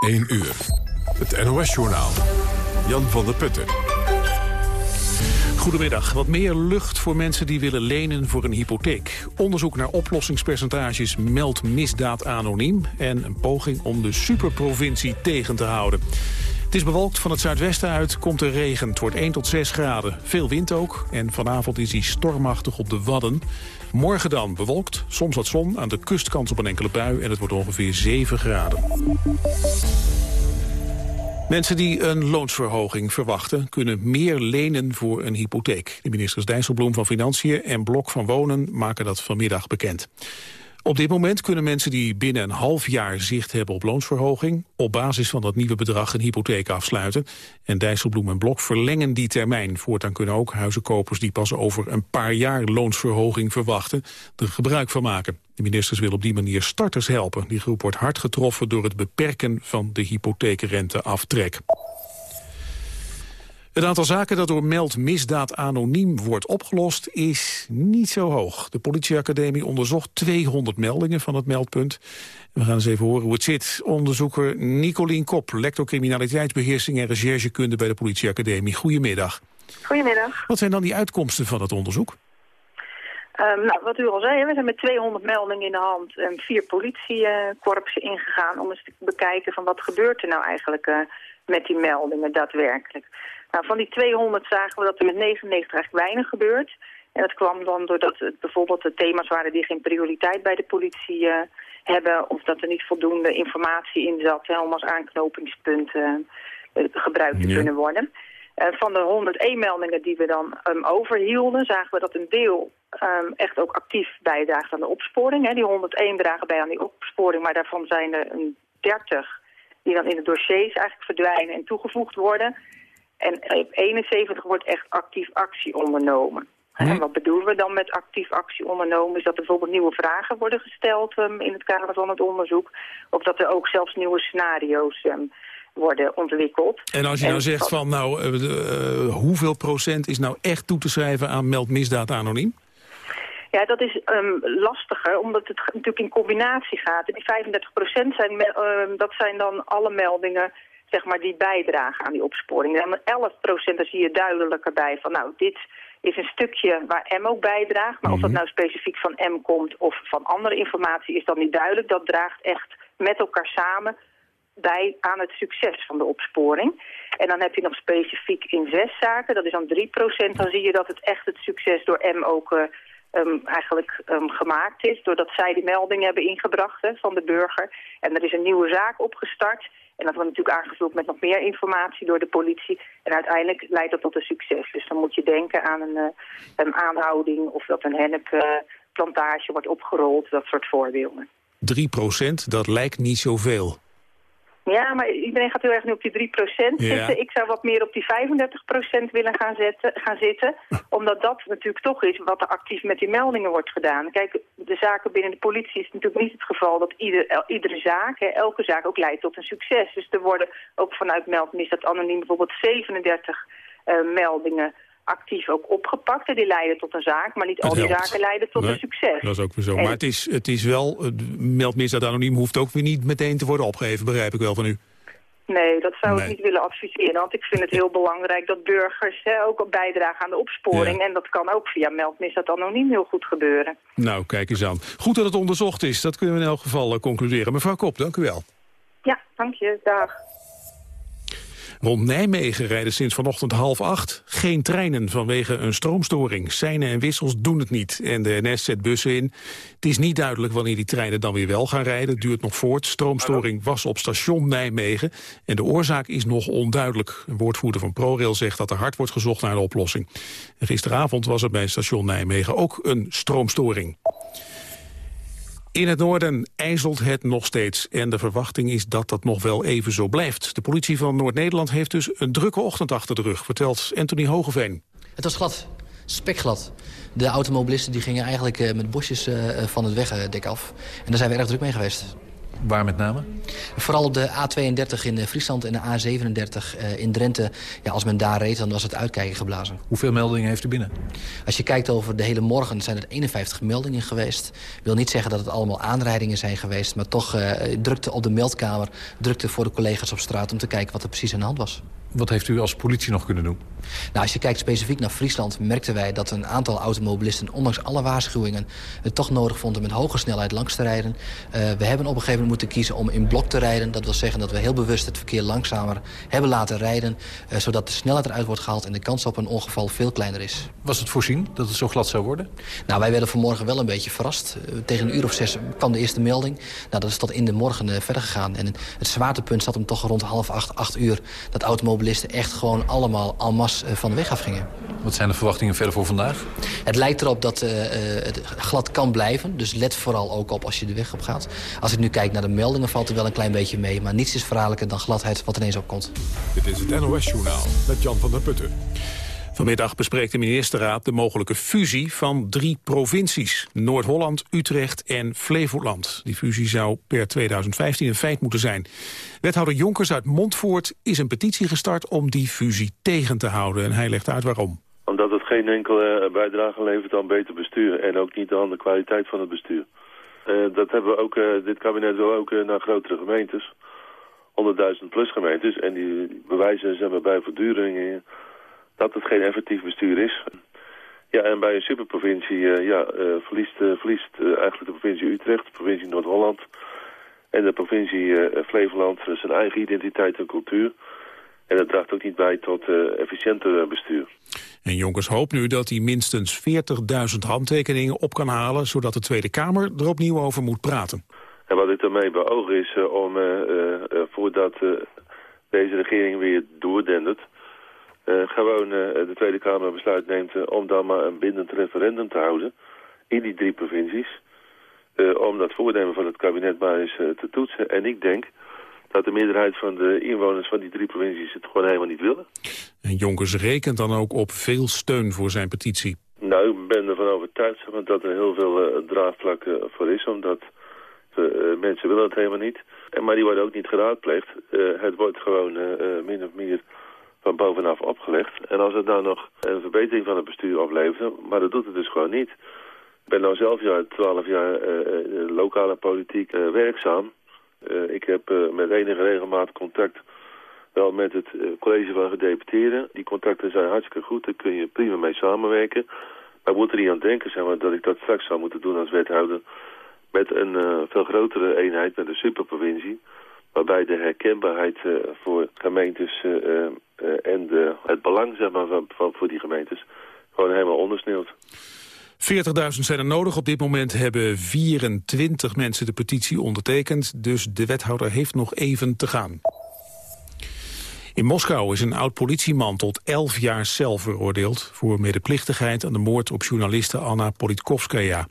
1 uur. Het NOS-journaal. Jan van der Putten. Goedemiddag. Wat meer lucht voor mensen die willen lenen voor een hypotheek. Onderzoek naar oplossingspercentages meldt misdaad anoniem... en een poging om de superprovincie tegen te houden. Het is bewolkt van het zuidwesten uit, komt er regen. Het wordt 1 tot 6 graden. Veel wind ook. En vanavond is hij stormachtig op de Wadden. Morgen dan bewolkt, soms wat zon, aan de kustkant op een enkele bui... en het wordt ongeveer 7 graden. Mensen die een loonsverhoging verwachten... kunnen meer lenen voor een hypotheek. De ministers Dijsselbloem van Financiën en Blok van Wonen... maken dat vanmiddag bekend. Op dit moment kunnen mensen die binnen een half jaar zicht hebben op loonsverhoging... op basis van dat nieuwe bedrag een hypotheek afsluiten. En Dijsselbloem en Blok verlengen die termijn. Voortaan kunnen ook huizenkopers die pas over een paar jaar loonsverhoging verwachten... er gebruik van maken. De ministers willen op die manier starters helpen. Die groep wordt hard getroffen door het beperken van de hypotheekrenteaftrek. Het aantal zaken dat door meld misdaad anoniem wordt opgelost is niet zo hoog. De politieacademie onderzocht 200 meldingen van het meldpunt. We gaan eens even horen hoe het zit. Onderzoeker Nicolien Kop, lector criminaliteitsbeheersing en recherchekunde bij de politieacademie. Goedemiddag. Goedemiddag. Wat zijn dan die uitkomsten van het onderzoek? Um, nou, wat u al zei, we zijn met 200 meldingen in de hand en vier politiekorpsen ingegaan om eens te bekijken van wat gebeurt er nou eigenlijk uh, met die meldingen daadwerkelijk. Nou, van die 200 zagen we dat er met 99 eigenlijk weinig gebeurt. En dat kwam dan doordat het bijvoorbeeld de thema's waren die geen prioriteit bij de politie uh, hebben... of dat er niet voldoende informatie in zat hè, om als aanknopingspunt uh, gebruikt te ja. kunnen worden. Uh, van de 101 meldingen die we dan um, overhielden, zagen we dat een deel um, echt ook actief bijdraagt aan de opsporing. Hè. Die 101 dragen bij aan die opsporing, maar daarvan zijn er een 30 die dan in de dossiers eigenlijk verdwijnen en toegevoegd worden. En op 71 wordt echt actief actie ondernomen. En wat bedoelen we dan met actief actie ondernomen? Is dat er bijvoorbeeld nieuwe vragen worden gesteld um, in het kader van het onderzoek. Of dat er ook zelfs nieuwe scenario's um, worden ontwikkeld. En als je nou zegt van nou, uh, uh, hoeveel procent is nou echt toe te schrijven aan meldmisdaad anoniem? Ja, dat is um, lastiger, omdat het natuurlijk in combinatie gaat. En die 35 procent zijn, uh, dat zijn dan alle meldingen zeg maar, die bijdragen aan die opsporing. En 11 procent, daar zie je duidelijker bij van, nou, dit is een stukje waar M ook bijdraagt. Maar of dat nou specifiek van M komt of van andere informatie is dan niet duidelijk. Dat draagt echt met elkaar samen bij aan het succes van de opsporing. En dan heb je nog specifiek in zes zaken, dat is dan 3 procent. Dan zie je dat het echt het succes door M ook... Uh, um, eigenlijk um, gemaakt is... doordat zij die melding hebben ingebracht hè, van de burger. En er is een nieuwe zaak opgestart... En dat wordt natuurlijk aangevuld met nog meer informatie door de politie. En uiteindelijk leidt dat tot een succes. Dus dan moet je denken aan een, uh, een aanhouding of dat een hennepplantage wordt opgerold. Dat soort voorbeelden. 3 procent, dat lijkt niet zoveel. Ja, maar iedereen gaat heel erg nu op die 3 procent ja. zitten. Ik zou wat meer op die 35 procent willen gaan, zetten, gaan zitten. Omdat dat natuurlijk toch is wat er actief met die meldingen wordt gedaan. Kijk, de zaken binnen de politie is natuurlijk niet het geval dat ieder, iedere zaak, hè, elke zaak ook leidt tot een succes. Dus er worden ook vanuit meldmisdaad anoniem bijvoorbeeld 37 uh, meldingen actief ook opgepakt. En die leiden tot een zaak, maar niet het al die helpt. zaken leiden tot nee, een succes. Dat is ook weer zo. En maar het is, het is wel, meldmisdaad anoniem hoeft ook weer niet meteen te worden opgegeven, begrijp ik wel van u. Nee, dat zou Nee. ik niet willen adviseren. Want ik vind het heel belangrijk dat burgers hè, ook bijdragen aan de opsporing. Ja. En dat kan ook via meldmisdaad anoniem heel goed gebeuren. Nou, kijk eens aan. Goed dat het onderzocht is, dat kunnen we in elk geval eh, concluderen. Mevrouw Kop, dank u wel. Ja, dank je. Dag. Rond Nijmegen rijden sinds vanochtend half acht geen treinen vanwege een stroomstoring. Seinen en wissels doen het niet en de NS zet bussen in. Het is niet duidelijk wanneer die treinen dan weer wel gaan rijden. Het duurt nog voort. Stroomstoring was op station Nijmegen en de oorzaak is nog onduidelijk. Een woordvoerder van ProRail zegt dat er hard wordt gezocht naar een oplossing. Gisteravond was er bij station Nijmegen ook een stroomstoring. In het noorden ijzelt het nog steeds en de verwachting is dat dat nog wel even zo blijft. De politie van Noord-Nederland heeft dus een drukke ochtend achter de rug, vertelt Anthony Hogeveen. Het was glad, spekglad. De automobilisten die gingen eigenlijk uh, met bosjes uh, van het wegdek af. En daar zijn we erg druk mee geweest. Waar met name? Vooral op de A32 in Friesland en de A37 in Drenthe. Ja, als men daar reed, dan was het uitkijken geblazen. Hoeveel meldingen heeft u binnen? Als je kijkt over de hele morgen zijn er 51 meldingen geweest. wil niet zeggen dat het allemaal aanrijdingen zijn geweest... maar toch uh, drukte op de meldkamer, drukte voor de collega's op straat... om te kijken wat er precies aan de hand was. Wat heeft u als politie nog kunnen doen? Nou, als je kijkt specifiek naar Friesland... merkten wij dat een aantal automobilisten, ondanks alle waarschuwingen... het toch nodig vonden met hoge snelheid langs te rijden. Uh, we hebben op een gegeven moment moeten kiezen om in blok te rijden. Dat wil zeggen dat we heel bewust het verkeer langzamer hebben laten rijden... Uh, zodat de snelheid eruit wordt gehaald en de kans op een ongeval veel kleiner is. Was het voorzien dat het zo glad zou worden? Nou, wij werden vanmorgen wel een beetje verrast. Uh, tegen een uur of zes kwam de eerste melding. Nou, dat is tot in de morgen verder gegaan. En het zwaartepunt zat hem toch rond half acht, acht uur... dat automobilisten echt gewoon allemaal en masse van de weg afgingen. Wat zijn de verwachtingen verder voor vandaag? Het lijkt erop dat uh, het glad kan blijven. Dus let vooral ook op als je de weg op gaat. Als ik nu kijk naar de meldingen valt er wel een klein beetje mee. Maar niets is verhaaldelijker dan gladheid wat ineens opkomt. Dit is het NOS Journaal met Jan van der Putten. Vanmiddag bespreekt de ministerraad de mogelijke fusie van drie provincies. Noord-Holland, Utrecht en Flevoland. Die fusie zou per 2015 een feit moeten zijn. Wethouder Jonkers uit Montvoort is een petitie gestart om die fusie tegen te houden. En hij legt uit waarom. Omdat het geen enkele bijdrage levert aan beter bestuur. En ook niet aan de kwaliteit van het bestuur. Uh, dat hebben we ook, uh, dit kabinet wil ook uh, naar grotere gemeentes. 100.000 plus gemeentes. En die bewijzen maar, bij voortduring dat het geen effectief bestuur is. Ja, en bij een superprovincie uh, ja, uh, verliest, uh, verliest eigenlijk de provincie Utrecht, de provincie Noord-Holland en de provincie Flevoland zijn eigen identiteit en cultuur. En dat draagt ook niet bij tot efficiënter bestuur. En Jonkers hoopt nu dat hij minstens 40.000 handtekeningen op kan halen... zodat de Tweede Kamer er opnieuw over moet praten. En wat ik daarmee beoog is om, voordat deze regering weer doordendert... Uh, gewoon uh, de Tweede Kamer besluit neemt uh, om dan maar een bindend referendum te houden in die drie provincies. om dat voornemen van het kabinet maar eens te toetsen. En ik denk dat de meerderheid van de inwoners van die drie provincies het gewoon helemaal niet willen. En Jonkers rekent dan ook op veel steun voor zijn petitie. Nou, ik ben ervan overtuigd dat er heel veel draagvlak voor is, omdat mensen willen het helemaal niet. En, maar die worden ook niet geraadpleegd. het wordt gewoon min of meer van bovenaf opgelegd. En als het nou nog een verbetering van het bestuur oplevert, maar dat doet het dus gewoon niet. Ik ben nou zelf jaar, 12 jaar uh, lokale politiek werkzaam. Ik heb met enige regelmaat contact wel met het college van gedeputeerden. Die contacten zijn hartstikke goed, daar kun je prima mee samenwerken. Maar we moeten niet aan denken maar, dat ik dat straks zou moeten doen als wethouder... met een veel grotere eenheid, met een superprovincie waarbij de herkenbaarheid uh, voor gemeentes uh, uh, en de, het belang zeg maar, van, van, voor die gemeentes gewoon helemaal ondersneeuwt. 40.000 zijn er nodig. Op dit moment hebben 24 mensen de petitie ondertekend. Dus de wethouder heeft nog even te gaan. In Moskou is een oud-politieman tot 11 jaar cel veroordeeld... voor medeplichtigheid aan de moord op journaliste Anna Politkovskaya.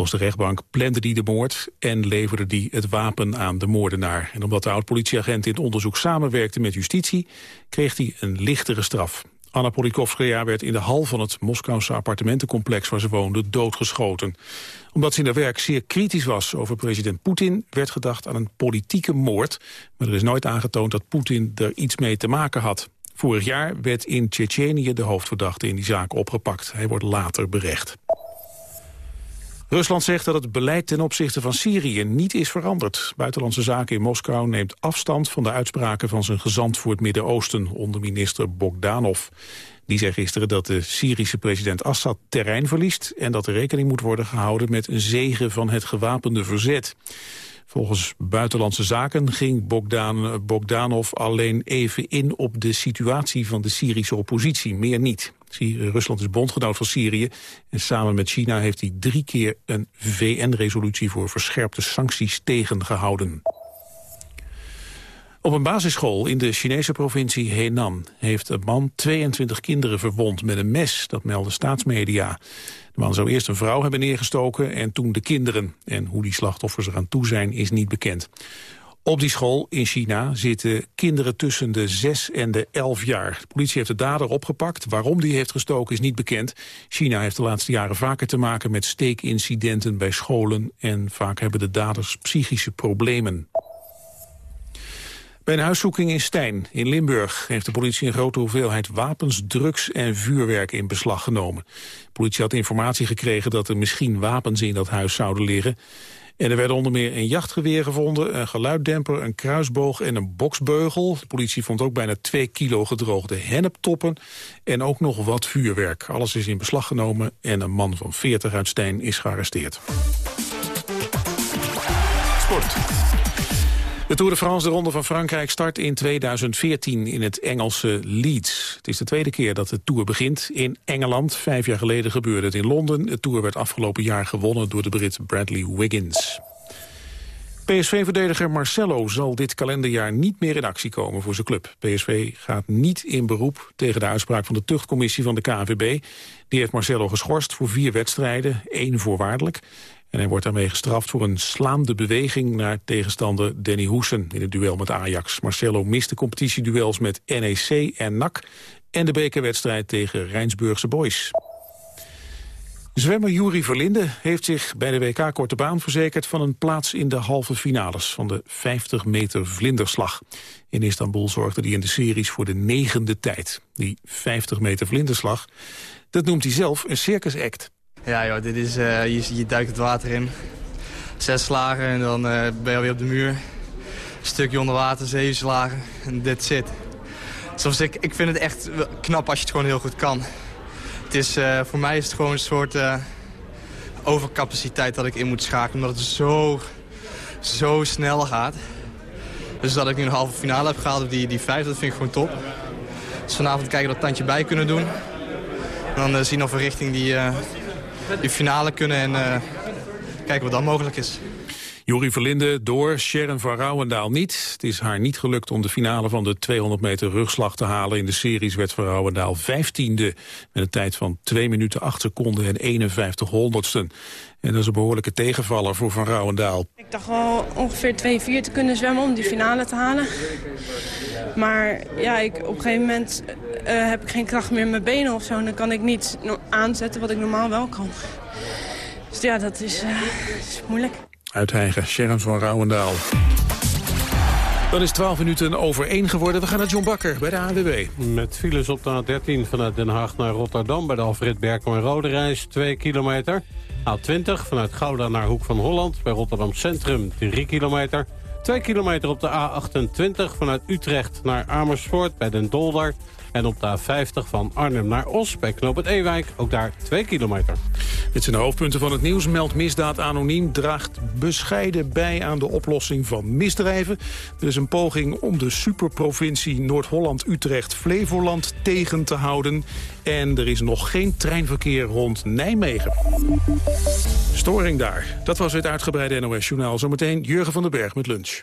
Volgens de rechtbank plande die de moord en leverde die het wapen aan de moordenaar. En omdat de oud-politieagent in het onderzoek samenwerkte met justitie, kreeg hij een lichtere straf. Anna Politkovskaya werd in de hal van het Moskouse appartementencomplex waar ze woonde doodgeschoten. Omdat ze in haar werk zeer kritisch was over president Poetin, werd gedacht aan een politieke moord. Maar er is nooit aangetoond dat Poetin er iets mee te maken had. Vorig jaar werd in Tsjetsjenië de hoofdverdachte in die zaak opgepakt. Hij wordt later berecht. Rusland zegt dat het beleid ten opzichte van Syrië niet is veranderd. Buitenlandse Zaken in Moskou neemt afstand van de uitspraken van zijn gezant voor het Midden-Oosten, onder minister Bogdanov. Die zei gisteren dat de Syrische president Assad terrein verliest en dat er rekening moet worden gehouden met een zegen van het gewapende verzet. Volgens Buitenlandse Zaken ging Bogdan, Bogdanov alleen even in op de situatie van de Syrische oppositie, meer niet. Rusland is bondgenoot van Syrië en samen met China heeft hij drie keer een VN-resolutie voor verscherpte sancties tegengehouden. Op een basisschool in de Chinese provincie Henan heeft een man 22 kinderen verwond met een mes, dat melden staatsmedia. De man zou eerst een vrouw hebben neergestoken en toen de kinderen. En hoe die slachtoffers eraan toe zijn is niet bekend. Op die school in China zitten kinderen tussen de 6 en de 11 jaar. De politie heeft de dader opgepakt. Waarom die heeft gestoken is niet bekend. China heeft de laatste jaren vaker te maken met steekincidenten bij scholen... en vaak hebben de daders psychische problemen. Bij een huiszoeking in Stijn, in Limburg, heeft de politie een grote hoeveelheid wapens, drugs en vuurwerk in beslag genomen. De politie had informatie gekregen dat er misschien wapens in dat huis zouden liggen. En er werden onder meer een jachtgeweer gevonden, een geluiddemper, een kruisboog en een boksbeugel. De politie vond ook bijna twee kilo gedroogde henneptoppen en ook nog wat vuurwerk. Alles is in beslag genomen en een man van 40 uit Stijn is gearresteerd. Sport. De Tour de France, de Ronde van Frankrijk, start in 2014 in het Engelse Leeds. Het is de tweede keer dat de Tour begint in Engeland. Vijf jaar geleden gebeurde het in Londen. De Tour werd afgelopen jaar gewonnen door de Brit Bradley Wiggins. PSV-verdediger Marcelo zal dit kalenderjaar niet meer in actie komen voor zijn club. PSV gaat niet in beroep tegen de uitspraak van de tuchtcommissie van de KNVB. Die heeft Marcelo geschorst voor vier wedstrijden, één voorwaardelijk. En hij wordt daarmee gestraft voor een slaande beweging naar tegenstander Danny Hoesen in het duel met Ajax. Marcelo mist de competitieduels met NEC en NAC en de bekerwedstrijd tegen Rijnsburgse Boys. Zwemmer Juri Verlinde heeft zich bij de WK Korte Baan verzekerd van een plaats in de halve finales van de 50 meter vlinderslag. In Istanbul zorgde hij in de series voor de negende tijd. Die 50 meter vlinderslag, dat noemt hij zelf een circus act. Ja joh, dit is, uh, je, je, duikt het water in. Zes slagen en dan uh, ben je alweer op de muur. Een stukje onder water, zeven slagen en dit zit. Soms ik, ik vind het echt knap als je het gewoon heel goed kan. Het is, uh, voor mij is het gewoon een soort overcapaciteit dat ik in moet schakelen. Omdat het zo, zo snel gaat. Dus dat ik nu een halve finale heb gehaald op die, die vijf, dat vind ik gewoon top. Dus vanavond kijken dat tandje bij kunnen doen. En dan zien of we richting die die finale kunnen en uh, kijken wat dan mogelijk is. Jori Verlinde door, Sharon van Rouwendaal niet. Het is haar niet gelukt om de finale van de 200 meter rugslag te halen. In de series werd van Rouwendaal 15e met een tijd van 2 minuten 8 seconden en 51 honderdsten. En dat is een behoorlijke tegenvaller voor Van Rouwendaal. Ik dacht wel ongeveer 2-4 te kunnen zwemmen om die finale te halen. Maar ja, ik, op een gegeven moment uh, heb ik geen kracht meer in mijn benen of zo. En dan kan ik niet aanzetten wat ik normaal wel kan. Dus ja, dat is, uh, is moeilijk. Uitheigen, Sharon van Rouwendaal. Dan is 12 minuten over 1 geworden. We gaan naar John Bakker bij de AWB. Met files op de A13 vanuit Den Haag naar Rotterdam... bij de Alfred Berkel en Rode Reis, 2 kilometer. A20 vanuit Gouda naar Hoek van Holland... bij Rotterdam Centrum, 3 kilometer. 2 kilometer op de A28 vanuit Utrecht naar Amersfoort bij Den Dolder. En op de A50 van Arnhem naar Os bij Knoop het Ewijk, ook daar 2 kilometer. Dit zijn de hoofdpunten van het nieuws. Meld misdaad anoniem draagt bescheiden bij aan de oplossing van misdrijven. Er is een poging om de superprovincie Noord-Holland-Utrecht-Flevoland tegen te houden. En er is nog geen treinverkeer rond Nijmegen. Storing daar. Dat was het uitgebreide NOS-journaal. Zometeen Jurgen van den Berg met lunch.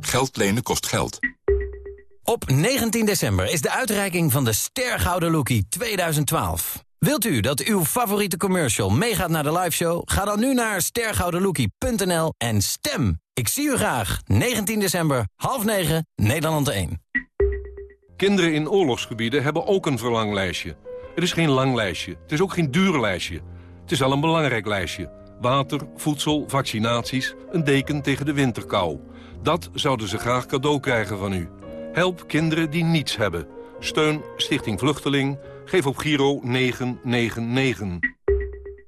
Geld lenen kost geld. Op 19 december is de uitreiking van de Stergouden Lookie 2012. Wilt u dat uw favoriete commercial meegaat naar de liveshow? Ga dan nu naar stergoudenlookie.nl en stem. Ik zie u graag. 19 december, half 9, Nederland 1. Kinderen in oorlogsgebieden hebben ook een verlanglijstje. Het is geen lang lijstje. Het is ook geen duur lijstje. Het is wel een belangrijk lijstje. Water, voedsel, vaccinaties, een deken tegen de winterkou. Dat zouden ze graag cadeau krijgen van u. Help kinderen die niets hebben. Steun Stichting Vluchteling. Geef op Giro 999.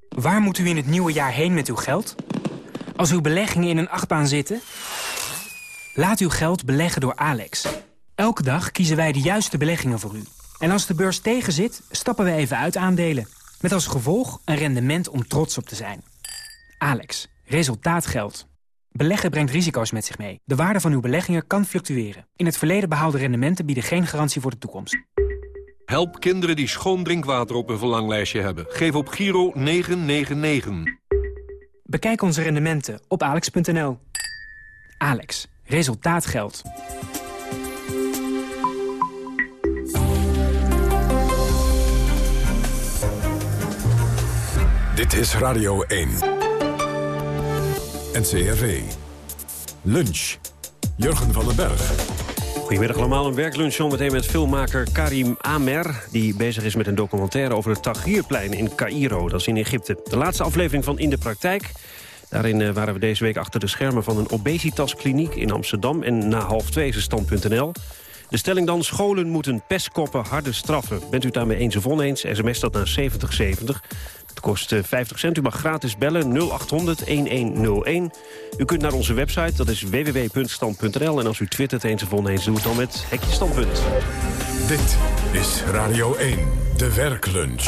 Waar moet u in het nieuwe jaar heen met uw geld? Als uw beleggingen in een achtbaan zitten? Laat uw geld beleggen door Alex. Elke dag kiezen wij de juiste beleggingen voor u. En als de beurs tegenzit, stappen we even uit aandelen. Met als gevolg een rendement om trots op te zijn. Alex, resultaat geldt. Beleggen brengt risico's met zich mee. De waarde van uw beleggingen kan fluctueren. In het verleden behaalde rendementen bieden geen garantie voor de toekomst. Help kinderen die schoon drinkwater op hun verlanglijstje hebben. Geef op Giro 999. Bekijk onze rendementen op alex.nl. Alex, resultaat geldt. Dit is Radio 1. NCRV. Lunch. Jurgen van den Berg. Goedemiddag allemaal, een werklunch zometeen met filmmaker Karim Amer... die bezig is met een documentaire over het Tahrirplein in Cairo, dat is in Egypte. De laatste aflevering van In de Praktijk. Daarin eh, waren we deze week achter de schermen van een obesitaskliniek in Amsterdam... en na half twee is stand.nl. De stelling dan, scholen moeten pestkoppen harder straffen. Bent u het daarmee eens of oneens, sms dat naar 7070. Het kost 50 cent. U mag gratis bellen 0800 1101. U kunt naar onze website, dat is www.stand.nl. En als u twittert eens of oneens, doe het dan met Hekje Standpunt. Dit is Radio 1, de werklunch.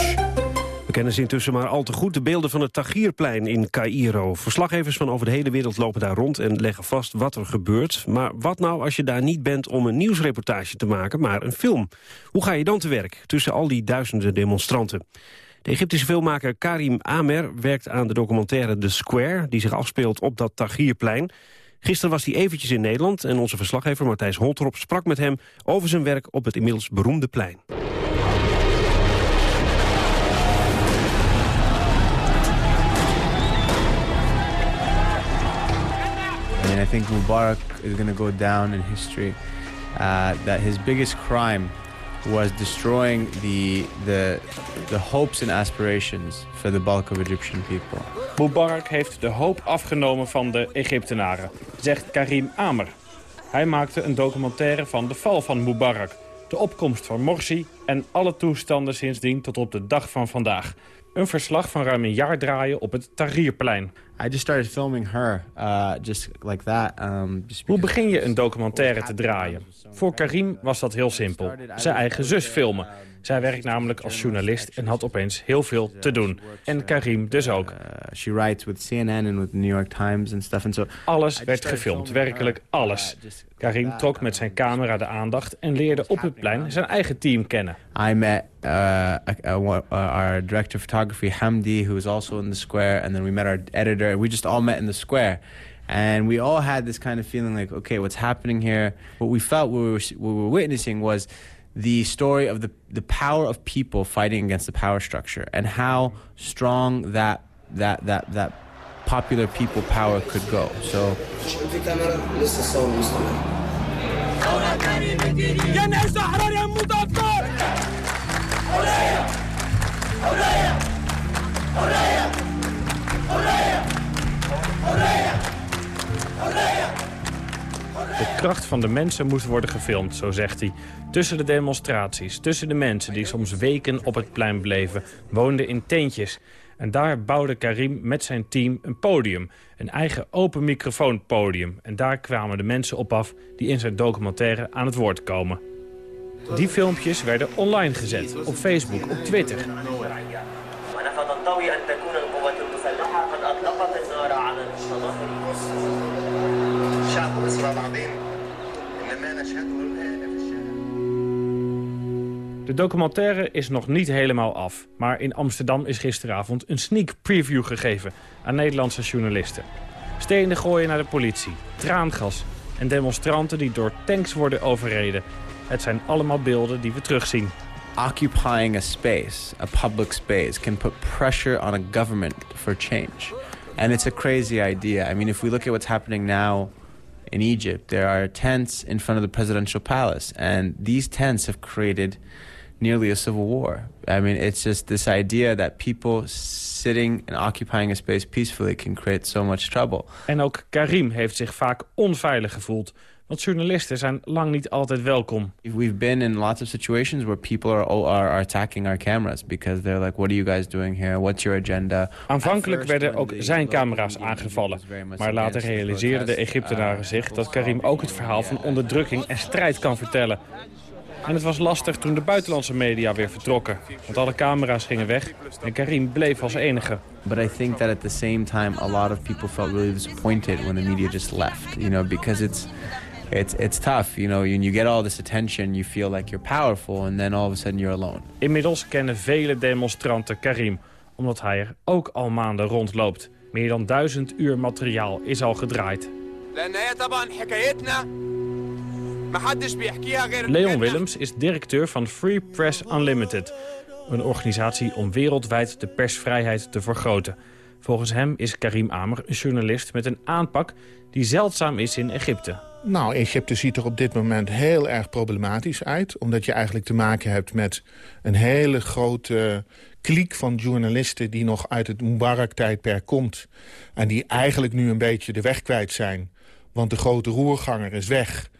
We kennen ze intussen maar al te goed de beelden van het Tahrirplein in Cairo. Verslaggevers van over de hele wereld lopen daar rond en leggen vast wat er gebeurt. Maar wat nou als je daar niet bent om een nieuwsreportage te maken, maar een film? Hoe ga je dan te werk tussen al die duizenden demonstranten? De Egyptische filmmaker Karim Amer werkt aan de documentaire The Square... die zich afspeelt op dat Tahrirplein. Gisteren was hij eventjes in Nederland en onze verslaggever Matthijs Holtrop sprak met hem over zijn werk op het inmiddels beroemde plein. I think Mubarak is going to go down in history. Uh, that his biggest crime was destroying the, the, the hopes and aspirations for the bulk people. Mubarak heeft de hoop afgenomen van de Egyptenaren, zegt Karim Amer. Hij maakte een documentaire van de val van Mubarak, de opkomst van Morsi en alle toestanden sindsdien tot op de dag van vandaag. Een verslag van ruim een jaar draaien op het Tahrirplein. I just started filming her, uh, just like that. Um, just Hoe begin je een documentaire te draaien? Voor Karim was dat heel simpel. Zijn eigen zus filmen. Zij werkt namelijk als journalist en had opeens heel veel te doen. En Karim dus ook. Uh, she writes with CNN and with the New York Times and stuff. And so alles werd gefilmd, werkelijk alles. Karim trok met zijn camera de aandacht en leerde op het plein zijn eigen team kennen. I met uh, uh, our director of photography, Hamdi, who was also in the square. And then we met our editor. We just all met in the square. And we all had this kind of feeling like, okay, what's happening here? What we felt we were, we were witnessing was the story of the, the power of people fighting against the power structure and how strong that, that, that, that popular people power could go. So. De kracht van de mensen moest worden gefilmd, zo zegt hij. Tussen de demonstraties, tussen de mensen die soms weken op het plein bleven... woonden in tentjes. En daar bouwde Karim met zijn team een podium. Een eigen open microfoonpodium. En daar kwamen de mensen op af die in zijn documentaire aan het woord komen. Die filmpjes werden online gezet, op Facebook, op Twitter. De documentaire is nog niet helemaal af. Maar in Amsterdam is gisteravond een sneak preview gegeven aan Nederlandse journalisten. Stenen gooien naar de politie, traangas en demonstranten die door tanks worden overreden. Het zijn allemaal beelden die we terugzien. Occupying a space, a public space, can put pressure on a government for change. And it's a crazy idea. I mean, if we look at what's happening now in Egypt, there are tents in front of the presidential palace. And these tents have created nearly a civil war. I mean, it's just this idea that people sitting and occupying a space peacefully can create so much trouble. En ook Karim heeft zich vaak onveilig gevoeld. Want journalisten zijn lang niet altijd welkom. We've been in lots of situations where people are, are, are attacking our cameras because they're like, what are you guys doing here? What's your agenda? Aanvankelijk werden ook zijn camera's aangevallen. Maar later realiseerden de Egyptenaren zich dat Karim ook het verhaal van onderdrukking en strijd kan vertellen. En het was lastig toen de buitenlandse media weer vertrokken. Want alle camera's gingen weg en Karim bleef als enige. But I think that at the same time, a lot of people felt really disappointed when the media just left, you know, because it's it's it's tough, you know, when you get all this attention, you feel like you're powerful and then all of a sudden you're alone. Inmiddels kennen vele demonstranten Karim, omdat hij er ook al maanden rondloopt. Meer dan duizend uur materiaal is al gedraaid. Leon Willems is directeur van Free Press Unlimited. Een organisatie om wereldwijd de persvrijheid te vergroten. Volgens hem is Karim Amer een journalist met een aanpak die zeldzaam is in Egypte. Nou, Egypte ziet er op dit moment heel erg problematisch uit. Omdat je eigenlijk te maken hebt met een hele grote kliek van journalisten... die nog uit het Mubarak-tijdperk komt. En die eigenlijk nu een beetje de weg kwijt zijn. Want de grote roerganger is weg.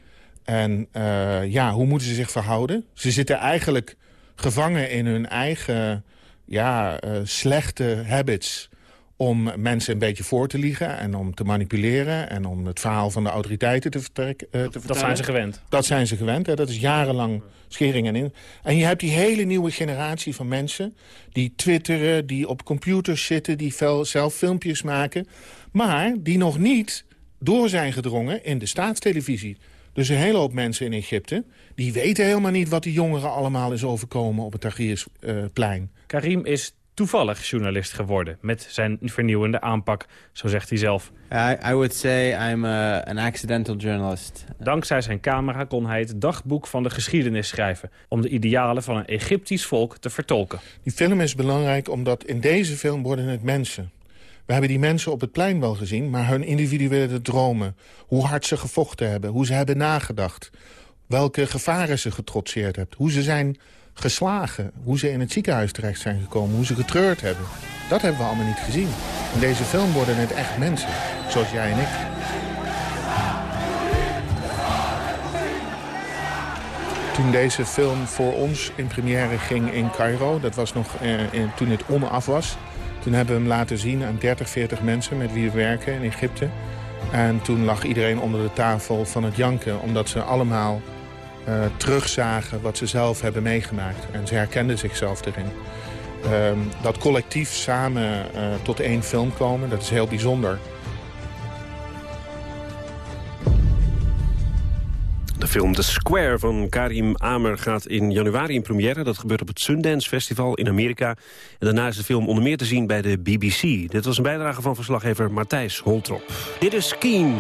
En uh, ja, hoe moeten ze zich verhouden? Ze zitten eigenlijk gevangen in hun eigen ja, uh, slechte habits om mensen een beetje voor te liegen en om te manipuleren... en om het verhaal van de autoriteiten te, vertrekken, uh, te vertellen. Dat zijn ze gewend. Dat zijn ze gewend, hè. dat is jarenlang schering en in. En je hebt die hele nieuwe generatie van mensen... die twitteren, die op computers zitten, die zelf filmpjes maken... maar die nog niet door zijn gedrongen in de staatstelevisie. Dus een hele hoop mensen in Egypte... die weten helemaal niet wat die jongeren allemaal is overkomen op het Tahrirsplein. Karim is toevallig journalist geworden met zijn vernieuwende aanpak, zo zegt hij zelf. I, I would say I'm a, an accidental journalist. Dankzij zijn camera kon hij het dagboek van de geschiedenis schrijven... om de idealen van een Egyptisch volk te vertolken. Die film is belangrijk omdat in deze film worden het mensen. We hebben die mensen op het plein wel gezien, maar hun individuele dromen... hoe hard ze gevochten hebben, hoe ze hebben nagedacht... welke gevaren ze getrotseerd hebben, hoe ze zijn geslagen... hoe ze in het ziekenhuis terecht zijn gekomen, hoe ze getreurd hebben. Dat hebben we allemaal niet gezien. In deze film worden het echt mensen, zoals jij en ik. Toen deze film voor ons in première ging in Cairo... dat was nog eh, in, toen het onaf was... toen hebben we hem laten zien aan 30, 40 mensen met wie we werken in Egypte. En toen lag iedereen onder de tafel van het janken... omdat ze allemaal uh, terugzagen wat ze zelf hebben meegemaakt. En ze herkenden zichzelf erin. Uh, dat collectief samen uh, tot één film komen, dat is heel bijzonder. De film The Square van Karim Amer gaat in januari in première. Dat gebeurt op het Sundance Festival in Amerika. En daarna is de film onder meer te zien bij de BBC. Dit was een bijdrage van verslaggever Matthijs Holtrop. Dit is Keen,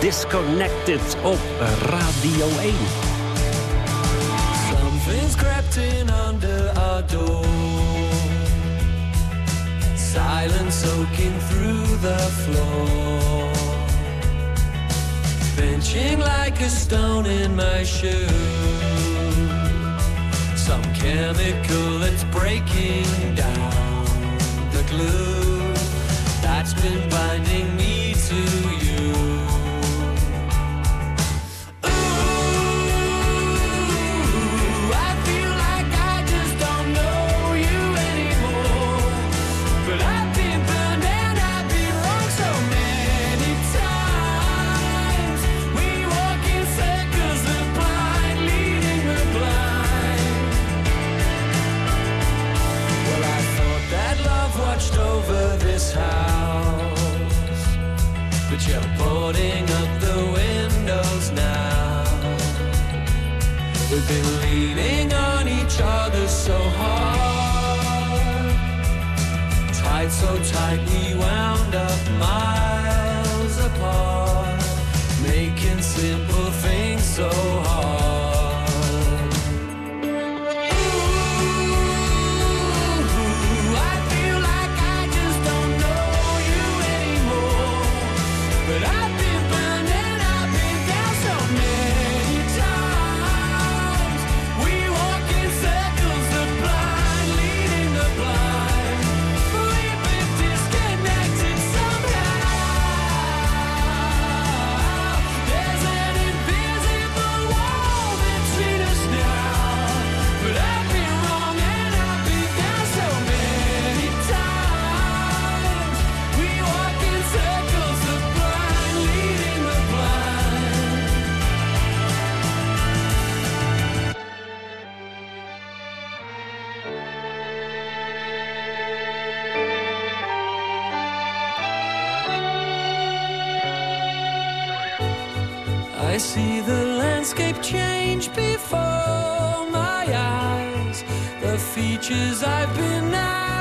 Disconnected op Radio 1. Something's crept in under our door Silence soaking through the floor Benching like a stone in my shoe. Some chemical that's breaking down the glue That's been binding me I see the landscape change before my eyes. The features I've been navigating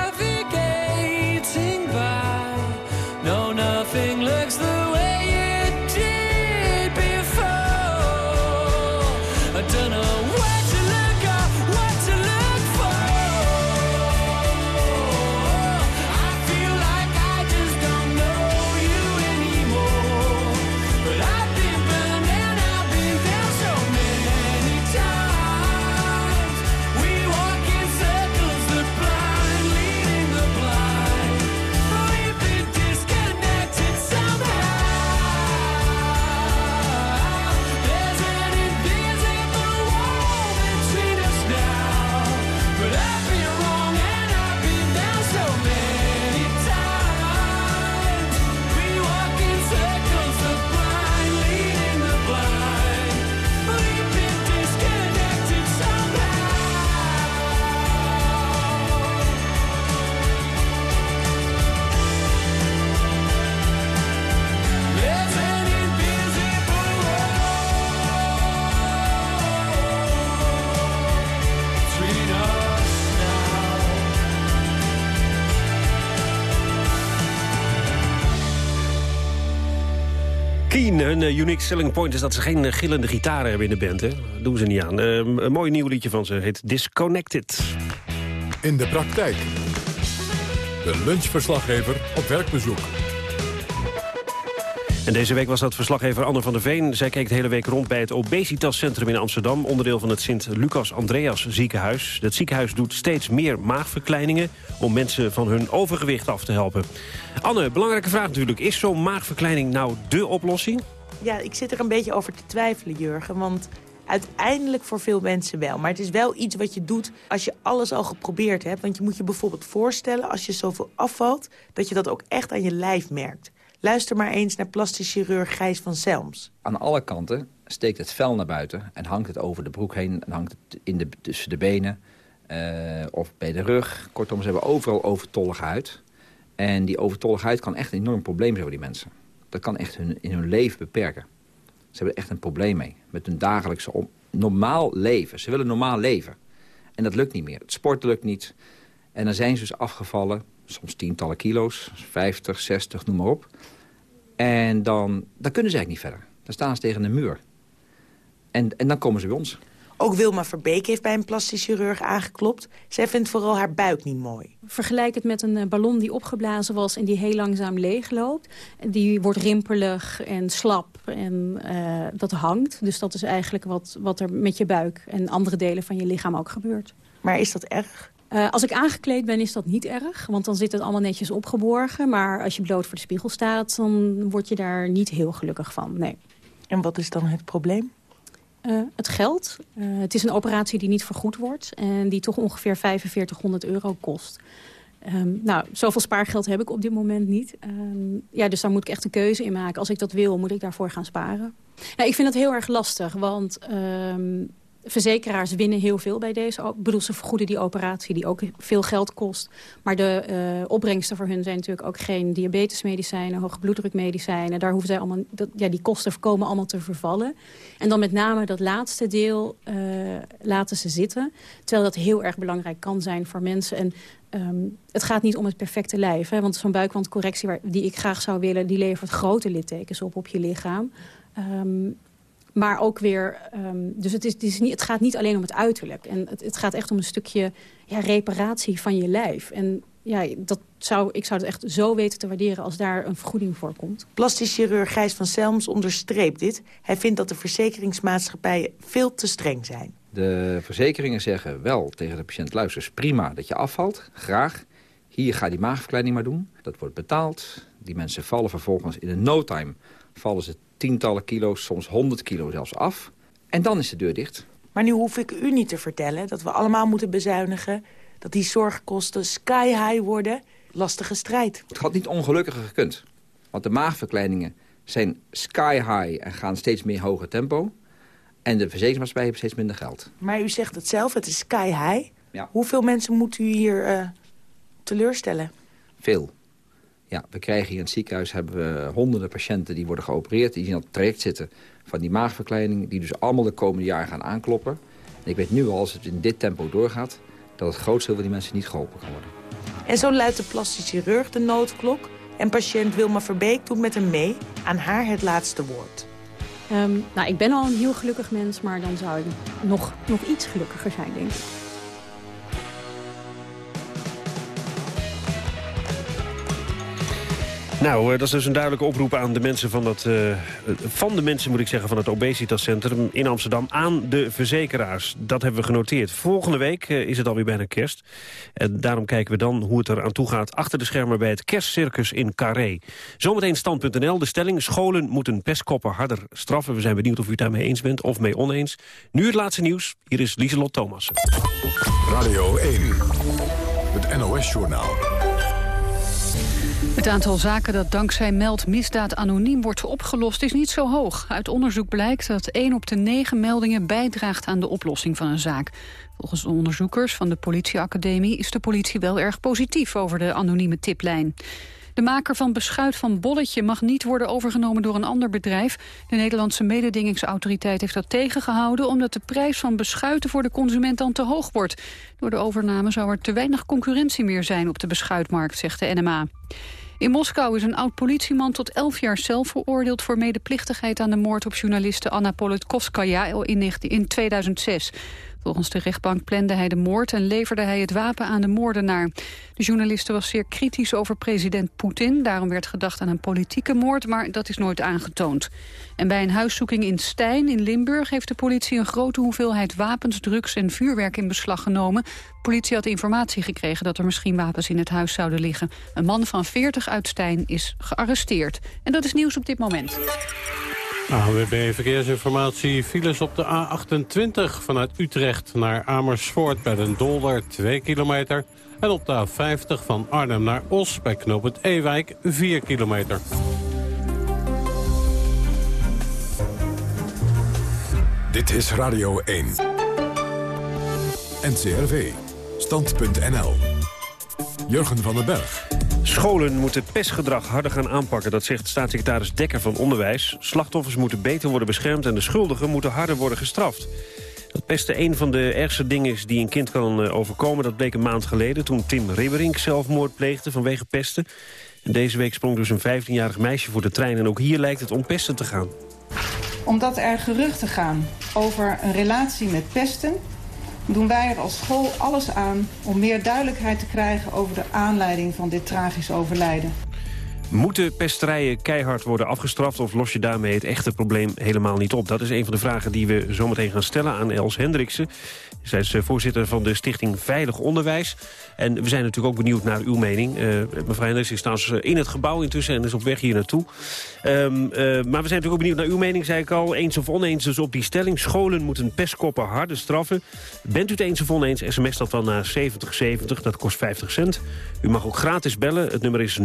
hun eh, unique selling point is dat ze geen eh, gillende gitaren hebben in de band. Hè? Dat doen ze niet aan. Eh, een mooi nieuw liedje van ze heet Disconnected. In de praktijk. De lunchverslaggever op werkbezoek. En deze week was dat verslaggever Anne van der Veen. Zij keek de hele week rond bij het Obesitascentrum in Amsterdam... onderdeel van het Sint-Lucas-Andreas ziekenhuis. Dat ziekenhuis doet steeds meer maagverkleiningen... om mensen van hun overgewicht af te helpen. Anne, belangrijke vraag natuurlijk. Is zo'n maagverkleining nou dé oplossing? Ja, ik zit er een beetje over te twijfelen, Jurgen. Want uiteindelijk voor veel mensen wel. Maar het is wel iets wat je doet als je alles al geprobeerd hebt. Want je moet je bijvoorbeeld voorstellen, als je zoveel afvalt... dat je dat ook echt aan je lijf merkt. Luister maar eens naar plastisch chirurg Gijs van Selms. Aan alle kanten steekt het vel naar buiten en hangt het over de broek heen... en hangt het in de, tussen de benen eh, of bij de rug. Kortom, ze hebben overal overtollige huid. En die overtollige huid kan echt een enorm probleem zijn voor die mensen. Dat kan echt hun, in hun leven beperken. Ze hebben er echt een probleem mee. Met hun dagelijkse normaal leven. Ze willen normaal leven. En dat lukt niet meer. Het sporten lukt niet. En dan zijn ze dus afgevallen. Soms tientallen kilo's. 50, 60, noem maar op. En dan, dan kunnen ze eigenlijk niet verder. Dan staan ze tegen een muur. En, en dan komen ze bij ons. Ook Wilma Verbeek heeft bij een plastisch chirurg aangeklopt. Zij vindt vooral haar buik niet mooi. Vergelijk het met een eh, ballon die opgeblazen was en die heel langzaam leegloopt. Die wordt rimpelig en slap en eh, dat hangt. Dus dat is eigenlijk wat, wat er met je buik en andere delen van je lichaam ook gebeurt. Maar is dat erg? Uh, als ik aangekleed ben, is dat niet erg. Want dan zit het allemaal netjes opgeborgen. Maar als je bloot voor de spiegel staat, dan word je daar niet heel gelukkig van. Nee. En wat is dan het probleem? Uh, het geld. Uh, het is een operatie die niet vergoed wordt. En die toch ongeveer 4500 euro kost. Um, nou, zoveel spaargeld heb ik op dit moment niet. Um, ja, dus daar moet ik echt een keuze in maken. Als ik dat wil, moet ik daarvoor gaan sparen. Ik vind het heel erg lastig, want... Um, verzekeraars winnen heel veel bij deze. Ik bedoel, ze vergoeden die operatie die ook veel geld kost. Maar de uh, opbrengsten voor hun zijn natuurlijk ook geen diabetesmedicijnen, hoge bloeddrukmedicijnen. Daar hoeven zij allemaal, dat, ja, die kosten komen allemaal te vervallen. En dan met name dat laatste deel uh, laten ze zitten. Terwijl dat heel erg belangrijk kan zijn voor mensen. En um, het gaat niet om het perfecte lijf. Hè, want zo'n buikwandcorrectie waar, die ik graag zou willen, die levert grote littekens op op je lichaam. Um, maar ook weer, um, dus het, is, het, is niet, het gaat niet alleen om het uiterlijk. En het, het gaat echt om een stukje ja, reparatie van je lijf. En ja, dat zou, ik zou het echt zo weten te waarderen als daar een vergoeding voor komt. Plastisch chirurg Gijs van Selms onderstreept dit. Hij vindt dat de verzekeringsmaatschappijen veel te streng zijn. De verzekeringen zeggen wel tegen de patiënt... luister, is prima dat je afvalt, graag. Hier ga die maagverkleining maar doen. Dat wordt betaald. Die mensen vallen vervolgens in een no time... vallen ze tientallen kilo's, soms 100 kilo zelfs af. En dan is de deur dicht. Maar nu hoef ik u niet te vertellen dat we allemaal moeten bezuinigen... dat die zorgkosten sky high worden. Lastige strijd. Het had niet ongelukkiger gekund. Want de maagverkleiningen zijn sky high en gaan steeds meer hoger tempo. En de verzekeringsmaatschappij heeft steeds minder geld. Maar u zegt het zelf, het is sky high. Ja. Hoeveel mensen moet u hier uh, teleurstellen? Veel. Ja, we krijgen hier in het ziekenhuis hebben we honderden patiënten die worden geopereerd. Die in het traject zitten van die maagverkleining. Die dus allemaal de komende jaren gaan aankloppen. En ik weet nu al, als het in dit tempo doorgaat... dat het grootste deel van die mensen niet geholpen kan worden. En zo luidt de plastisch chirurg de noodklok. En patiënt Wilma Verbeek doet met hem mee. Aan haar het laatste woord. Ehm, nou, ik ben al een heel gelukkig mens, maar dan zou ik nog, nog iets gelukkiger zijn, denk ik. Nou, eh, dat is dus een duidelijke oproep aan de mensen van dat... eh, van de mensen, moet ik zeggen, van het obesitascentrum in Amsterdam... aan de verzekeraars. Dat hebben we genoteerd. Volgende week is het alweer bijna kerst. En daarom kijken we dan hoe het er aan toe gaat... achter de schermen bij het kerstcircus in Carré. Zometeen stand.nl. De stelling, scholen moeten pestkoppen harder straffen. We zijn benieuwd of u het daarmee eens bent of mee oneens. Nu het laatste nieuws. Hier is Lieselot Thomas. Radio 1, het NOS-journaal. Het aantal zaken dat dankzij meld misdaad anoniem wordt opgelost is niet zo hoog. Uit onderzoek blijkt dat 1 op de 9 meldingen bijdraagt aan de oplossing van een zaak. Volgens de onderzoekers van de politieacademie is de politie wel erg positief over de anonieme tiplijn. De maker van beschuit van Bolletje mag niet worden overgenomen door een ander bedrijf. De Nederlandse mededingingsautoriteit heeft dat tegengehouden... omdat de prijs van beschuiten voor de consument dan te hoog wordt. Door de overname zou er te weinig concurrentie meer zijn op de beschuitmarkt, zegt de NMA. In Moskou is een oud-politieman tot 11 jaar cel veroordeeld... voor medeplichtigheid aan de moord op journaliste Anna Politkovskaya in 19 in 2006. Volgens de rechtbank plande hij de moord en leverde hij het wapen aan de moordenaar. De journaliste was zeer kritisch over president Poetin. Daarom werd gedacht aan een politieke moord, maar dat is nooit aangetoond. En bij een huiszoeking in Stijn in Limburg... heeft de politie een grote hoeveelheid wapens, drugs en vuurwerk in beslag genomen. De politie had informatie gekregen dat er misschien wapens in het huis zouden liggen. Een man van 40 uit Stijn is gearresteerd. En dat is nieuws op dit moment. ANWB Verkeersinformatie. Files op de A28 vanuit Utrecht naar Amersfoort bij Den Dolder 2 kilometer. En op de A50 van Arnhem naar Os bij knooppunt Ewijk 4 kilometer. Dit is Radio 1. NCRV. Stand.nl. Jurgen van den Berg. Scholen moeten pestgedrag harder gaan aanpakken, dat zegt staatssecretaris Dekker van Onderwijs. Slachtoffers moeten beter worden beschermd en de schuldigen moeten harder worden gestraft. Dat pesten een van de ergste dingen is die een kind kan eh, overkomen. Dat bleek een maand geleden toen Tim Ribberink zelfmoord pleegde vanwege pesten. En deze week sprong dus een 15-jarig meisje voor de trein. En ook hier lijkt het om pesten te gaan. Omdat er geruchten gaan over een relatie met pesten... doen wij er als school alles aan om meer duidelijkheid te krijgen... over de aanleiding van dit tragisch overlijden. Moeten pesterijen keihard worden afgestraft... of los je daarmee het echte probleem helemaal niet op? Dat is een van de vragen die we zometeen gaan stellen aan Els Hendriksen. Zij is eh, voorzitter van de stichting Veilig Onderwijs. En we zijn natuurlijk ook benieuwd naar uw mening. Eh, mevrouw Hendriksen is trouwens eh, in het gebouw intussen... en is op weg hier naartoe. Eh, maar we zijn natuurlijk ook benieuwd naar uw mening, zei ik al. Eens of oneens dus op die stelling. Scholen moeten pestkoppen harder straffen. Bent u het eens of oneens, sms dat dan naar 7070. Dat kost 50 cent. U mag ook gratis bellen. Het nummer is 0800-1101.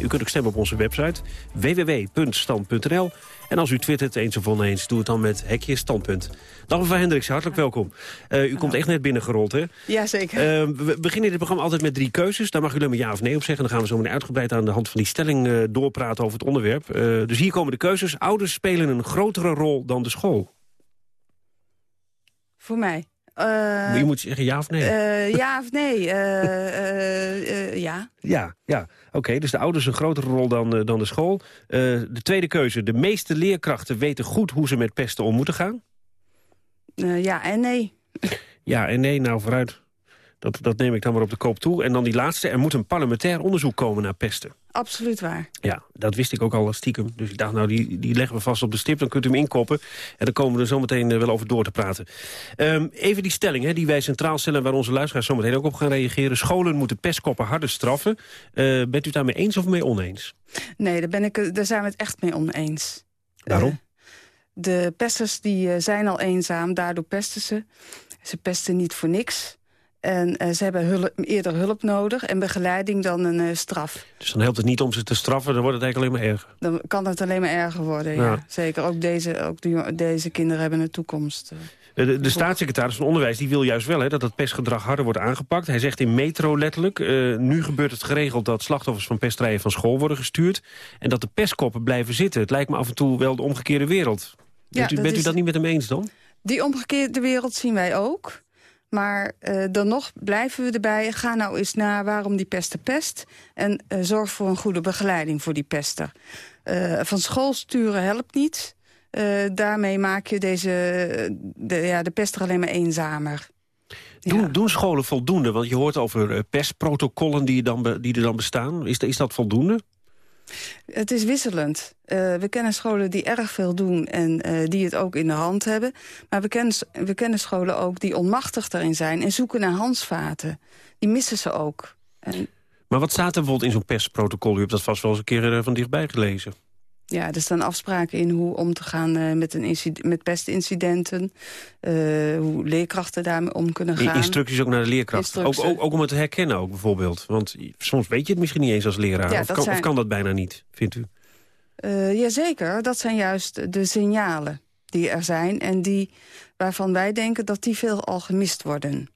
U kunt ook stemmen op onze website www.stand.nl. En als u twittert eens of oneens, doe het dan met hekje standpunt. Dag mevrouw Hendricks, hartelijk welkom. Eh, u komt echt net binnengerold, hè? Jazeker. Uh, we beginnen dit programma altijd met drie keuzes. Daar mag u alleen maar ja of nee op zeggen. Dan gaan we zo meteen uitgebreid aan de hand van die stelling eh, doorpraten over het onderwerp. Dus hier komen de keuzes. Ouders spelen een grotere rol dan de school. Voor mij. Eh, je moet zeggen ja of nee. eh, ja of nee? Eh, ja. Ja, ja. oké. dus de ouders een grotere rol dan, dan de school. De tweede keuze. De meeste leerkrachten weten goed hoe ze met pesten om moeten gaan. Ja en nee. Ja en nee, nou vooruit. Dat, dat neem ik dan maar op de koop toe. En dan die laatste. Er moet een parlementair onderzoek komen naar pesten. Absoluut waar. Ja, dat wist ik ook al stiekem. Dus ik dacht, nou, die, die leggen we vast op de stip. Dan kunt u hem inkoppen. En dan komen we er zometeen eh, wel over door te praten. Ehm, even die stelling hè, die wij centraal stellen... waar onze luisteraars zometeen ook op gaan reageren. Scholen moeten pestkoppen harder straffen. Eh, bent u het daarmee eens of mee oneens? Nee, daar, ben ik, het- daar zijn we het echt mee oneens. Waarom? De pesters die eh, zijn al eenzaam, daardoor pesten ze. Ze pesten niet voor niks. En eh, ze hebben hulp, eerder hulp nodig en begeleiding dan een eh, straf. Dus dan helpt het niet om ze te straffen, dan wordt het eigenlijk alleen maar erger. Dan kan het alleen maar erger worden, ja. Ja. Zeker, ook, deze, ook die, deze kinderen hebben een toekomst. eh. De, de staatssecretaris van Onderwijs die wil juist wel hè, dat het pestgedrag harder wordt aangepakt. Hij zegt in metro letterlijk, nu gebeurt het geregeld dat slachtoffers van pesterijen van school worden gestuurd. En dat de pestkoppen blijven zitten. Het lijkt me af en toe wel de omgekeerde wereld. Bent, u, bent u dat niet met hem eens dan? Die omgekeerde wereld zien wij ook. Maar eh, dan nog blijven we erbij. Ga nou eens naar waarom die pester pest. En eh, zorg voor een goede begeleiding voor die pester. Eh, van school sturen helpt niet. Daarmee maak je deze, de, ja, de pester alleen maar eenzamer. Doen, doen scholen voldoende? Want je hoort over pestprotocollen die, dan die er dan bestaan. Is, is dat voldoende? Het is wisselend. Eh, we kennen scholen die erg veel doen en eh, die het ook in de hand hebben. Maar we kennen, we kennen scholen ook die onmachtig daarin zijn... en zoeken naar handvaten. Die missen ze ook. En Maar wat staat er bijvoorbeeld in zo'n pestprotocol? U hebt dat vast wel eens een keer eh, van dichtbij gelezen. Ja, er staan afspraken in hoe om te gaan eh, met, een met pestincidenten. eh, hoe leerkrachten daarmee om kunnen gaan. Instructies ook naar de leerkracht. Ook, ook, ook om het te herkennen ook bijvoorbeeld. Want soms weet je het misschien niet eens als leraar. Ja, of, kan, zijn- of kan dat bijna niet, vindt u? Eh, jazeker, dat zijn juist de signalen die er zijn... en die, waarvan wij denken dat die veel al gemist worden.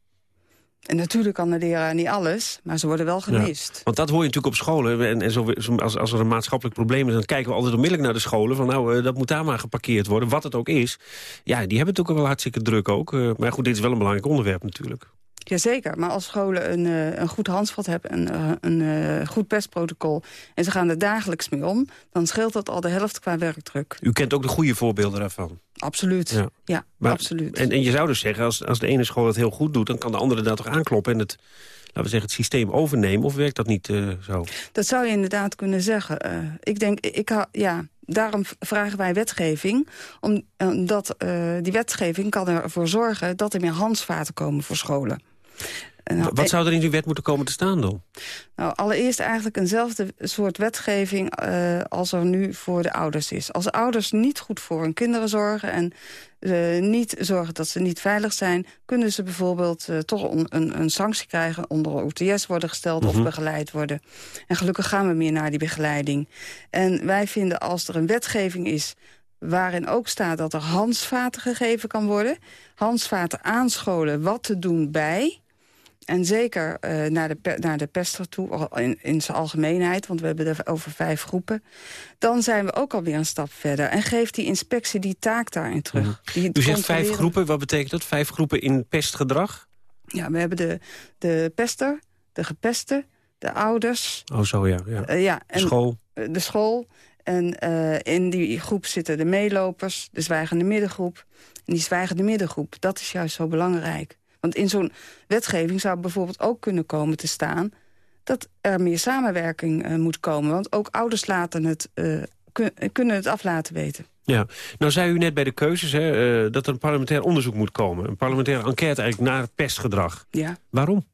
En natuurlijk kan de leraar niet alles, maar ze worden wel gemist. Ja, want dat hoor je natuurlijk op scholen. En, en zo, als, als er een maatschappelijk probleem is... dan kijken we altijd onmiddellijk naar de scholen. Van nou, eh, dat moet daar maar geparkeerd worden. Wat het ook is. Ja, die hebben het ook wel hartstikke druk ook. Eh, maar goed, dit is wel een belangrijk onderwerp natuurlijk. Jazeker, maar als scholen een, eh, een goed handvat hebben... een, eh, een eh, goed pestprotocol en ze gaan er dagelijks mee om... dan scheelt dat al de helft qua werkdruk. U kent ook de goede voorbeelden daarvan. Absoluut, Ja. ja, Maar- absoluut. En, en je zou dus zeggen, als, als de ene school het heel goed doet... dan kan de andere daar toch aankloppen en het, laten we zeggen, het systeem overnemen. Of werkt dat niet zo? Dat zou je inderdaad kunnen zeggen. Ik denk, ik ha, ja, daarom vragen wij wetgeving. om- Omdat die wetgeving kan ervoor zorgen dat er meer handvaten komen voor scholen. Nou, Wat zou er in uw wet moeten komen te staan dan? Nou, allereerst eigenlijk eenzelfde soort wetgeving eh, als er nu voor de ouders is. Als ouders niet goed voor hun kinderen zorgen en eh, niet zorgen dat ze niet veilig zijn... kunnen ze bijvoorbeeld eh, toch een, een, een sanctie krijgen, onder OTS worden gesteld Mhm. of begeleid worden. En gelukkig gaan we meer naar die begeleiding. En wij vinden als er een wetgeving is waarin ook staat dat er handvaten gegeven kan worden... handvaten aanscholen wat te doen bij... En zeker eh, naar, de, naar de pester toe, in, in zijn algemeenheid... want we hebben er over vijf groepen... dan zijn we ook alweer een stap verder. En geeft die inspectie die taak daarin terug. Die U zegt vijf groepen, wat betekent dat? Vijf groepen in pestgedrag? Ja, we hebben de, de pester, de gepeste, de ouders... Oh, zo ja. ja. eh, ja en, School. eh, De school. En in die groep zitten de meelopers, de zwijgende middengroep. En die zwijgende middengroep, dat is juist zo belangrijk. Want in zo'n wetgeving zou bijvoorbeeld ook kunnen komen te staan... dat er meer samenwerking eh, moet komen. Want ook ouders laten het, eh, kun- kunnen het af laten weten. Ja, nou zei u net bij de keuzes hè, eh, dat er een parlementair onderzoek moet komen. Een parlementaire enquête eigenlijk naar pestgedrag. Ja. Waarom?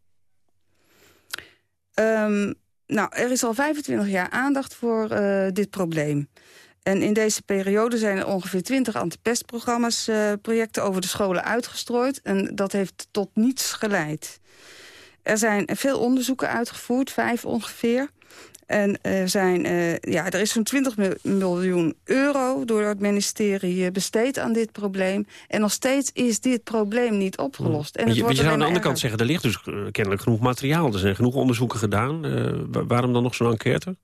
Ehm, nou, er is al 25 jaar aandacht voor dit probleem. En in deze periode zijn er ongeveer 20 antipestprogramma's, eh, projecten over de scholen uitgestrooid. En dat heeft tot niets geleid. Er zijn veel onderzoeken uitgevoerd, vijf ongeveer. En er, zijn, eh, ja, er is zo'n 20 mil- miljoen euro door het ministerie eh, besteed aan dit probleem. En nog steeds is dit probleem niet opgelost. En het je, want wordt je zou aan de andere kant zeggen, er ligt dus kennelijk genoeg materiaal. Er zijn genoeg onderzoeken gedaan. Wa- waarom dan nog zo'n enquête?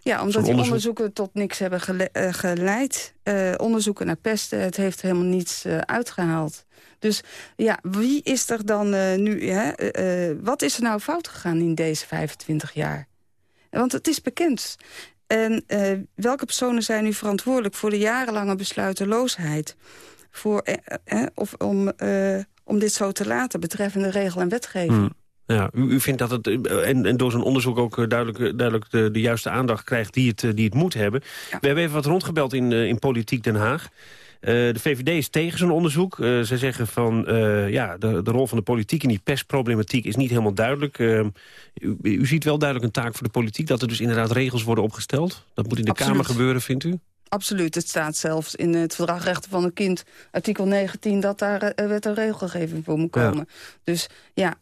Ja, omdat Zo'n die onderzoek- onderzoeken tot niks hebben gele- eh, geleid. Eh, onderzoeken naar pesten, het heeft helemaal niets eh, uitgehaald. Dus ja, wie is er dan nu... Hè, wat is er nou fout gegaan in deze 25 jaar? Want het is bekend. En welke personen zijn nu verantwoordelijk voor de jarenlange besluiteloosheid? Voor, eh, of om, om dit zo te laten betreffende regel en wetgeving? Hmm. Ja, u, u vindt dat het eh, en, en door zo'n onderzoek ook eh, duidelijk, eh, duidelijk de, de juiste aandacht krijgt die het, die het moet hebben. We hebben even wat rondgebeld in, in Politiek Den Haag. De VVD is tegen zo'n onderzoek. Eh, ze zeggen van, ja, de, de rol van de politiek in die pestproblematiek is niet helemaal duidelijk. U, u ziet wel duidelijk een taak voor de politiek... dat er dus inderdaad regels worden opgesteld. Dat moet in de Absoluut. Kamer gebeuren, vindt u? Absoluut. Het staat zelfs in het verdrag Rechten van een Kind, artikel 19... dat daar eh, wet en regelgeving voor moet Ja. komen. Dus ja,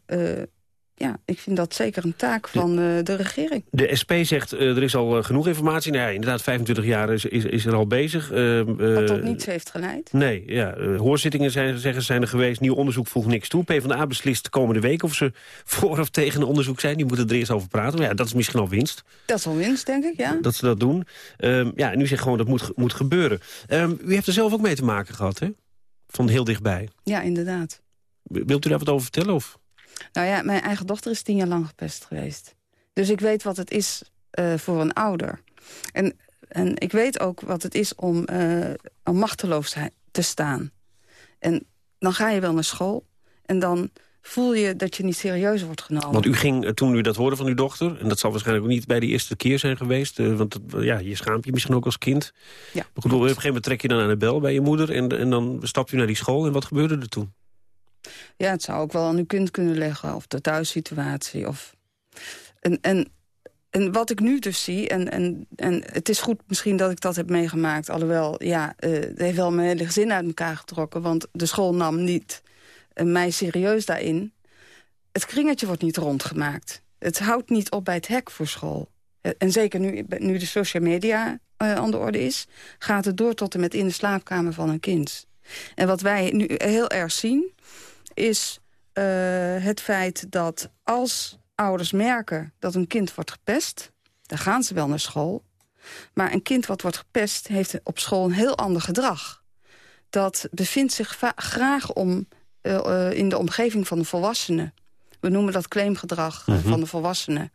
ja, ik vind dat zeker een taak van eh, de regering. De SP zegt, eh, er is al eh, genoeg informatie. Nou ja, inderdaad, 25 jaar is, is, is er al bezig. Eh, Wat tot niets heeft geleid. Nee, ja, hoorzittingen zijn, zeggen, ze zijn er geweest. Nieuw onderzoek voegt niks toe. PvdA beslist de komende week of ze voor of tegen een onderzoek zijn. Die moeten er eerst over praten. Maar ja, dat is misschien al winst Dat is wel winst, denk ik, ja. dat ze dat doen. Ehm, ja, en u zegt gewoon dat moet, moet gebeuren. Ehm, u heeft er zelf ook mee te maken gehad, hè? Van heel dichtbij. Ja, inderdaad. Wilt u daar wat over vertellen? Of? Nou ja, mijn eigen dochter is tien jaar lang gepest geweest. Dus ik weet wat het is eh, voor een ouder. En, en ik weet ook wat het is om, eh om machteloos te staan. En dan ga je wel naar school en dan voel je dat je niet serieus wordt genomen. Want u ging, eh, toen u dat hoorde van uw dochter... en dat zal waarschijnlijk ook niet bij de eerste keer zijn geweest... want ja, je schaamt je misschien ook als kind. Ja, maar goed, op een gegeven moment trek je dan aan de bel bij je moeder... en, en dan stapt u naar die school. En wat gebeurde er toen? Ja, het zou ook wel aan uw kind kunnen leggen. Of de thuissituatie. Of... En, en, en wat ik nu dus zie... En, en, en het is goed misschien dat ik dat heb meegemaakt. Alhoewel, ja, eh, het heeft wel mijn hele gezin uit elkaar getrokken. Want de school nam niet eh, mij serieus daarin. Het kringetje wordt niet rondgemaakt. Het houdt niet op bij het hek voor school. Eh, En zeker nu, nu de social media aan de orde is... gaat het door tot en met in de slaapkamer van een kind. En wat wij nu heel erg zien is eh, het feit dat als ouders merken dat een kind wordt gepest... dan gaan ze wel naar school. Maar een kind wat wordt gepest heeft op school een heel ander gedrag. Dat bevindt zich graag om, eh, eh, in de omgeving van de volwassenen. We noemen dat claimgedrag Mhm. van de volwassenen.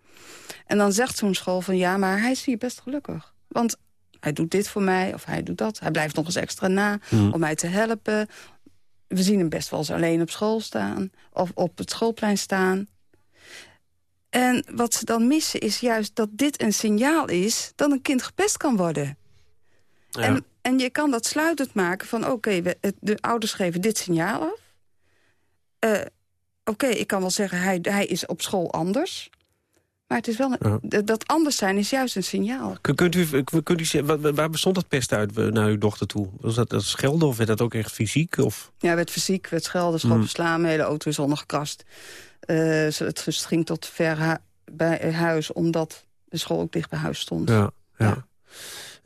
En dan zegt zo'n school van ja, maar hij is hier best gelukkig. Want hij doet dit voor mij of hij doet dat. Hij blijft nog eens extra na Mhm. om mij te helpen. We zien hem best wel eens alleen op school staan. Of op het schoolplein staan. En wat ze dan missen is juist dat dit een signaal is... dat een kind gepest kan worden. En, en je kan dat sluitend maken van... oké, de ouders geven dit signaal af. Eh, oké, ik kan wel zeggen, hij, hij is op school anders. Maar het is wel een- dat anders zijn is juist een signaal. Kun- Kunt u, kunt u, zeggen, waar- bestond dat pest uit eh, naar uw dochter toe? Was dat, dat schelden of werd dat ook echt fysiek? Of? Ja, werd fysiek, werd schelden, schoppen, Hmm. slaan. Mijn hele auto is ondergekrast. Eh, ze- het ging tot ver hu- bij eh, huis, omdat de school ook dicht bij huis stond. Ja, ja.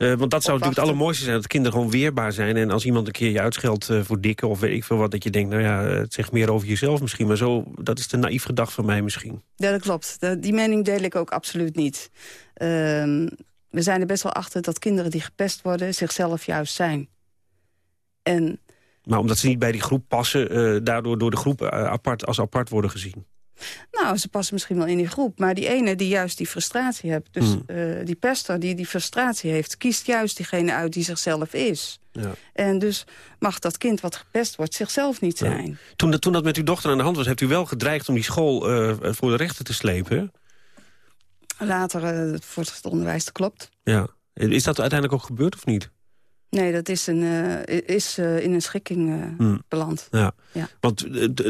Eh, want dat zou natuurlijk het allermooiste zijn, dat kinderen gewoon weerbaar zijn. En als iemand een keer je uitscheldt eh, voor dikke of weet ik veel wat... dat je denkt, nou ja, eh, het zegt meer over jezelf misschien. Maar zo, dat is te naïef gedacht van mij misschien. Ja, dat klopt. De- die mening deel ik ook absoluut niet. Ehm, we zijn er best wel achter dat kinderen die gepest worden... zichzelf juist zijn. En Maar omdat ze niet bij die groep passen... daardoor door de groep apart, als apart worden gezien. Nou, ze passen misschien wel in die groep. Maar die ene die juist die frustratie heeft... dus Hmm. eh, die pester die die frustratie heeft... kiest juist diegene uit die zichzelf is. Ja. En dus mag dat kind wat gepest wordt zichzelf niet zijn. Toen, dat- toen dat met uw dochter aan de hand was... hebt u wel gedreigd om die school eh, voor de rechter te slepen? Later eh, het voortgezet onderwijs, dat klopt. Ja. Is dat uiteindelijk ook gebeurd of niet? Nee, dat is, een, eh, is eh, in een schikking eh, Hmm. beland. Ja. Ja. Want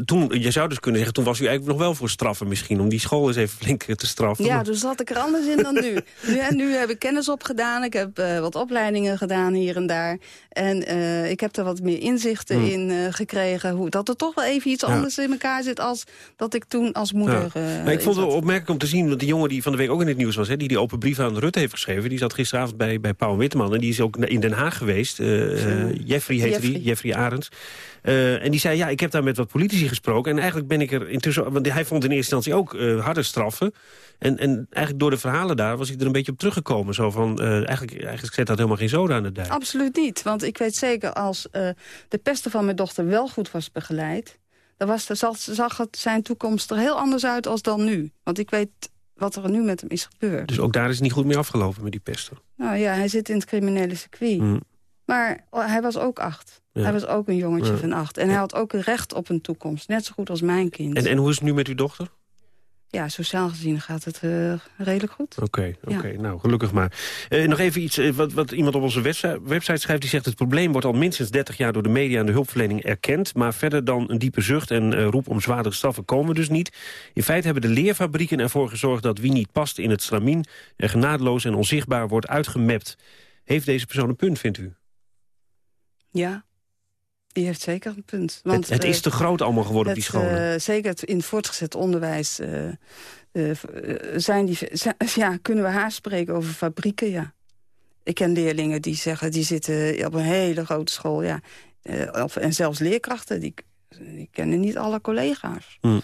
toen, je zou dus kunnen zeggen... toen was u eigenlijk nog wel voor straffen misschien... om die school eens even flink te straffen. Ja, dus zat ik er anders in dan nu. nu, hè, nu heb ik kennis opgedaan. Ik heb wat opleidingen gedaan hier en daar. En ik heb er wat meer inzichten Hmm. in gekregen. Hoe, dat er toch wel even iets Ja. anders in elkaar zit... als dat ik toen als moeder... Ja. ik vond het zat. opmerkelijk om te zien... dat die jongen die van de week ook in het nieuws was... Hè, die die open brief aan Rutte heeft geschreven... die zat gisteravond bij, bij Paul Witteman... en die is ook in Den Haag geweest. Eh, eh, Jeffrey heette die, Jeffrey Arends. Eh, en die zei, ja, ik heb daar met wat politici gesproken... en eigenlijk ben ik er intussen... want hij vond in eerste instantie ook harde straffen... En, en eigenlijk door de verhalen daar was hij er een beetje op teruggekomen. Zo van, eigenlijk, eigenlijk zet dat helemaal geen zoden aan de dijk. Absoluut niet. Want ik weet zeker, als de pesten van mijn dochter wel goed was begeleid... dan was, de- zag, zag het zijn toekomst er heel anders uit als dan nu. Want ik weet wat er nu met hem is gebeurd. Dus ook daar is het niet goed mee afgelopen met die pesten. Nou ja, hij zit in het criminele circuit. Mm. Maar oh, hij was ook acht. Ja. Hij was ook een jongetje Ja. van acht. En hij had ook recht op een toekomst. Net zo goed als mijn kind. En, en hoe is het nu met uw dochter? Ja, sociaal gezien gaat het eh, redelijk goed. Oké, oké. Ja. nou gelukkig maar. Eh, nog even iets eh, wat, wat iemand op onze website, schrijft. Die zegt het probleem wordt al minstens 30 jaar door de media en de hulpverlening erkend. Maar verder dan een diepe zucht en roep om zwaardere straffen komen we dus niet. In feite hebben de leerfabrieken ervoor gezorgd dat wie niet past in het stramien... er genadeloos en onzichtbaar wordt uitgemapt. Heeft deze persoon een punt, vindt u? Ja, die heeft zeker een punt. Want, het, het is te groot allemaal geworden op die scholen. eh, zeker in het voortgezet onderwijs eh, eh, zijn die, zijn- ja, kunnen we haar spreken over fabrieken, ja. Ik ken leerlingen die zeggen, die zitten op een hele grote school, ja. Of- en zelfs leerkrachten, die, die kennen niet alle collega's. Hm.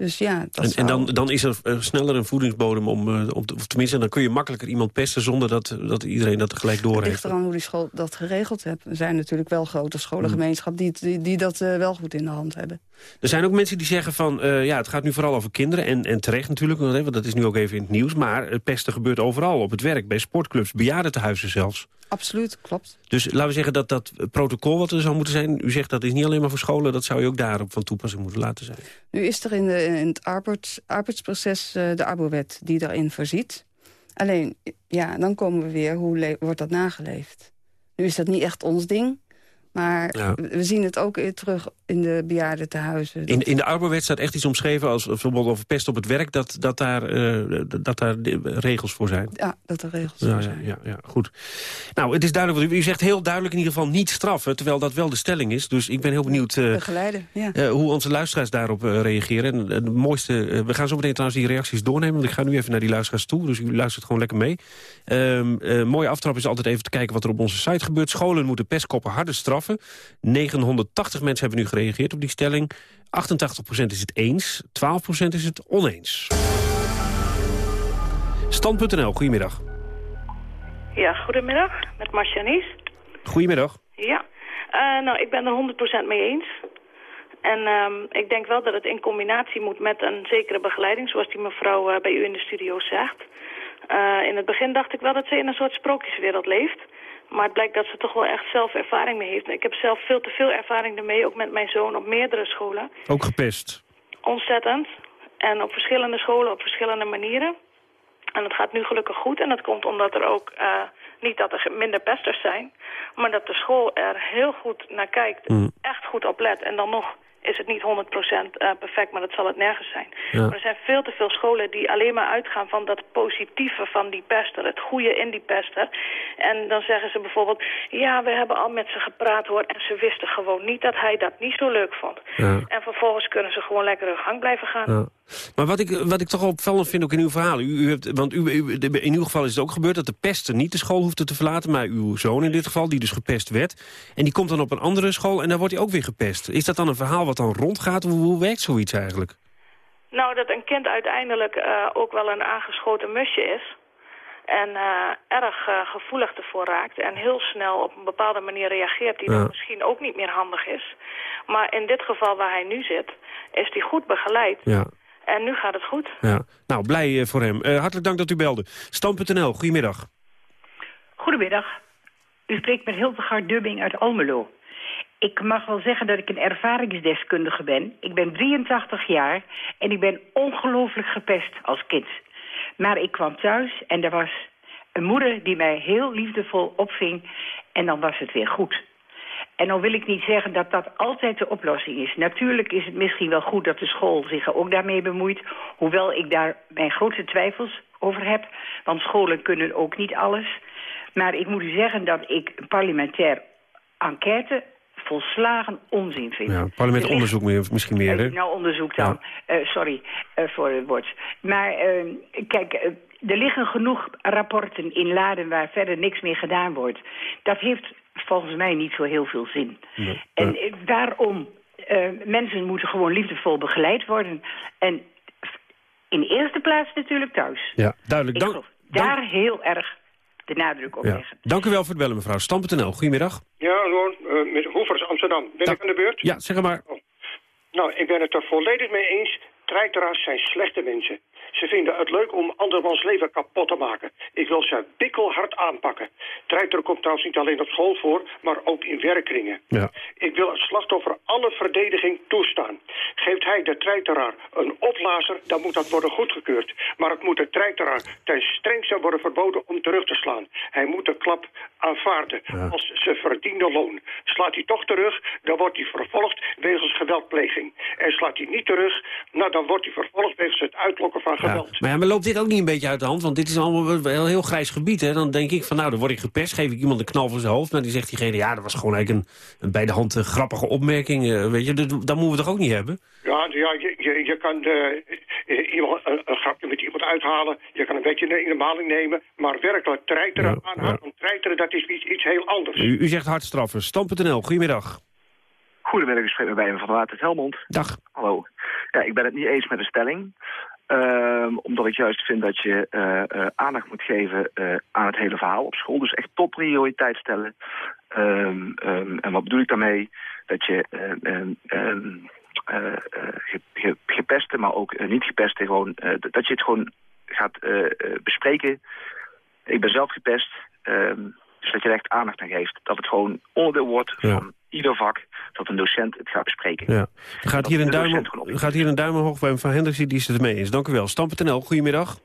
Dus ja, dat En, dan, dan is er eh, sneller een voedingsbodem om, eh, om te, of tenminste, dan kun je makkelijker iemand pesten zonder dat, dat iedereen dat tegelijk Het ligt doorheeft. eraan hoe die school dat geregeld heeft. Er zijn natuurlijk wel grote Hm. scholengemeenschap die, die, die dat eh, wel goed in de hand hebben. Er zijn ook mensen die zeggen van, ja, het gaat nu vooral over kinderen. En, en terecht natuurlijk, want dat is nu ook even in het nieuws. Maar het pesten gebeurt overal, op het werk, bij sportclubs, bejaardentehuizen zelfs. Absoluut, klopt. Dus laten we zeggen dat dat protocol wat er zou moeten zijn... u zegt dat is niet alleen maar voor scholen, dat zou je ook daarop van toepassing moeten laten zijn. Nu is er in, de, in het arbeids, arbeidsproces eh, de arbowet die daarin voorziet. Alleen, ja, dan komen we weer, hoe wordt dat nageleefd? Nu is dat niet echt ons ding, maar Ja. we zien het ook terug in de bejaardentehuizen. In, in de arbeidswet staat echt iets omschreven als bijvoorbeeld over pest op het werk... dat, dat, daar, eh, dat daar regels voor zijn. Ja, dat er regels voor zijn. ja, ja, goed. Nou, het is duidelijk, wat u, u zegt heel duidelijk in ieder geval niet straffen... terwijl dat wel de stelling is. Dus ik ben heel benieuwd eh, Begeleiden, ja. eh, hoe onze luisteraars daarop reageren. En, de mooiste, we gaan zo meteen trouwens die reacties doornemen... want ik ga nu even naar die luisteraars toe, dus u luistert gewoon lekker mee. Ehm eh, mooie aftrap is altijd even te kijken wat er op onze site gebeurt. Scholen moeten pestkoppen harder straffen. 980 mensen hebben nu gereageerd op die stelling. 88% is het eens, 12% is het oneens. Stand.nl, goedemiddag. Ja, goedemiddag, met Marcianies. Goedemiddag. Ja, Eh, nou, ik ben er 100% mee eens. En ehm, ik denk wel dat het in combinatie moet met een zekere begeleiding, zoals die mevrouw eh, bij u in de studio zegt. Eh, in het begin dacht ik wel dat ze in een soort sprookjeswereld leeft. Maar het blijkt dat ze toch wel echt zelf ervaring mee heeft. Ik heb zelf veel te veel ervaring ermee, ook met mijn zoon op meerdere scholen. Ook gepest. Ontzettend. En op verschillende scholen op verschillende manieren. En het gaat nu gelukkig goed. En dat komt omdat er ook, eh, niet dat er minder pesters zijn... maar dat de school er heel goed naar kijkt, echt goed op let. En dan nog is het niet 100% eh, perfect, maar dat zal het nergens zijn. Ja. Maar er zijn veel te veel scholen die alleen maar uitgaan van dat positieve van die pester. Het goede in die pester. En dan zeggen ze bijvoorbeeld... ja, we hebben al met ze gepraat hoor... en ze wisten gewoon niet dat hij dat niet zo leuk vond. Ja. En vervolgens kunnen ze gewoon lekker hun gang blijven gaan. Ja. Maar wat ik, wat ik toch opvallend vind ook in uw verhaal... U, u hebt, want u, in uw geval is het ook gebeurd dat de pester niet de school hoefde te verlaten... maar uw zoon in dit geval, die dus gepest werd. En die komt dan op een andere school en daar wordt hij ook weer gepest. Is dat dan een verhaal wat dan rondgaat? Hoe, hoe werkt zoiets eigenlijk? Nou, dat een kind uiteindelijk eh, ook wel een aangeschoten musje is. En eh, erg eh, gevoelig ervoor raakt. En heel snel op een bepaalde manier reageert die Ja. dan misschien ook niet meer handig is. Maar in dit geval waar hij nu zit, is hij goed begeleid. Ja, En nu gaat het goed. ja. Nou, blij eh, voor hem. Eh, hartelijk dank dat u belde. Stam.nl, goedemiddag. Goedemiddag. U spreekt met Hildegard Dubbing uit Almelo. Ik mag wel zeggen dat ik een ervaringsdeskundige ben. Ik ben 83 jaar en ik ben ongelooflijk gepest als kind. Maar ik kwam thuis en er was een moeder die mij heel liefdevol opving... en dan was het weer goed. En dan wil ik niet zeggen dat dat altijd de oplossing is. Natuurlijk is het misschien wel goed dat de school zich ook daarmee bemoeit. Hoewel ik daar mijn grote twijfels over heb. Want scholen kunnen ook niet alles. Maar ik moet u zeggen dat ik een parlementair enquête volslagen onzin vind. Ja, parlement Er ligt- onderzoek meer, misschien meer, hè? eh, nou, onderzoek dan. Eh, sorry eh, voor het woord. Maar eh, kijk, er liggen genoeg rapporten in laden waar verder niks meer gedaan wordt. Dat heeft volgens mij niet zo heel veel zin. En daarom, eh, mensen moeten gewoon liefdevol begeleid worden. En in de eerste plaats natuurlijk thuis. Ja, duidelijk. Ik Dank, geloof daar heel erg de nadruk op ja. leggen. dank u wel voor het bellen, mevrouw. Stam.nl, goedemiddag. Ja, hallo, eh, met Hoevers Amsterdam. Ben ik aan de beurt? Ja, zeg maar. Nou, ik ben het er volledig mee eens. Treiteraars zijn slechte mensen. Ze vinden het leuk om andermans leven kapot te maken. Ik wil ze bikkelhard aanpakken. Treiter komt trouwens niet alleen op school voor, maar ook in werkkringen. Ja. Ik wil het slachtoffer alle verdediging toestaan. Geeft hij de treiteraar een oplazer, dan moet dat worden goedgekeurd. Maar het moet de treiteraar ten strengste worden verboden om terug te slaan. Hij moet de klap aanvaarden als ze verdiende loon. Slaat hij toch terug, dan wordt hij vervolgd wegens geweldpleging. En slaat hij niet terug, nou dan wordt hij vervolgd wegens het uitlokken van Ja. Maar, ja, maar loopt dit ook niet een beetje uit de hand? Want dit is allemaal wel een heel grijs gebied. Hè? Dan denk ik van, nou, dan word ik gepest, geef ik iemand een knal voor zijn hoofd. Maar die zegt diegene, ja, dat was gewoon eigenlijk een, een bij de hand eh, grappige opmerking. eh, weet je, dat, dat moeten we toch ook niet hebben? Ja, ja je, je, je kan eh, iemand, een, een grapje met iemand uithalen. Je kan een beetje in de maling nemen. Maar werkelijk treiteren, aanhouden, treiteren, dat is iets, iets heel anders. U, u zegt hardstraffen. Stam.nl, goedemiddag. Goedemiddag, ik spreek met Wijn van der Water Helmond. Dag. Hallo. Ja, ik ben het niet eens met de stelling. Ehm, omdat ik juist vind dat je eh, eh, aandacht moet geven eh, aan het hele verhaal op school. Dus echt topprioriteit stellen. Ehm, ehm, en wat bedoel ik daarmee? Dat je ge- ge- gepeste, maar ook niet gepeste, gewoon, dat je het gewoon gaat bespreken. Ik ben zelf gepest. dus dat je er echt aandacht aan geeft. Dat het gewoon onderdeel wordt van ieder vak. Dat een docent het gaat bespreken. Ja. Gaat hier, een duim, gaat hier een duim omhoog bij Van Hendricks die is het ermee eens. Dank u wel. Stam.nl, goedemiddag.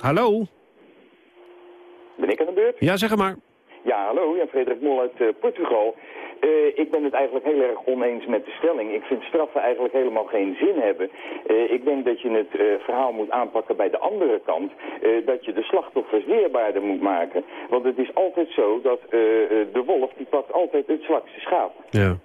Hallo? Ben ik aan de beurt? Ja, zeg maar. Ja, hallo, Jan Frederik Mol uit eh, Portugal. Eh, ik ben het eigenlijk heel erg oneens met de stelling. Ik vind straffen eigenlijk helemaal geen zin hebben. Eh, ik denk dat je het eh, verhaal moet aanpakken bij de andere kant. dat je de slachtoffers weerbaarder moet maken. Want het is altijd zo dat de wolf, die pakt altijd het zwakste schaap. Ja.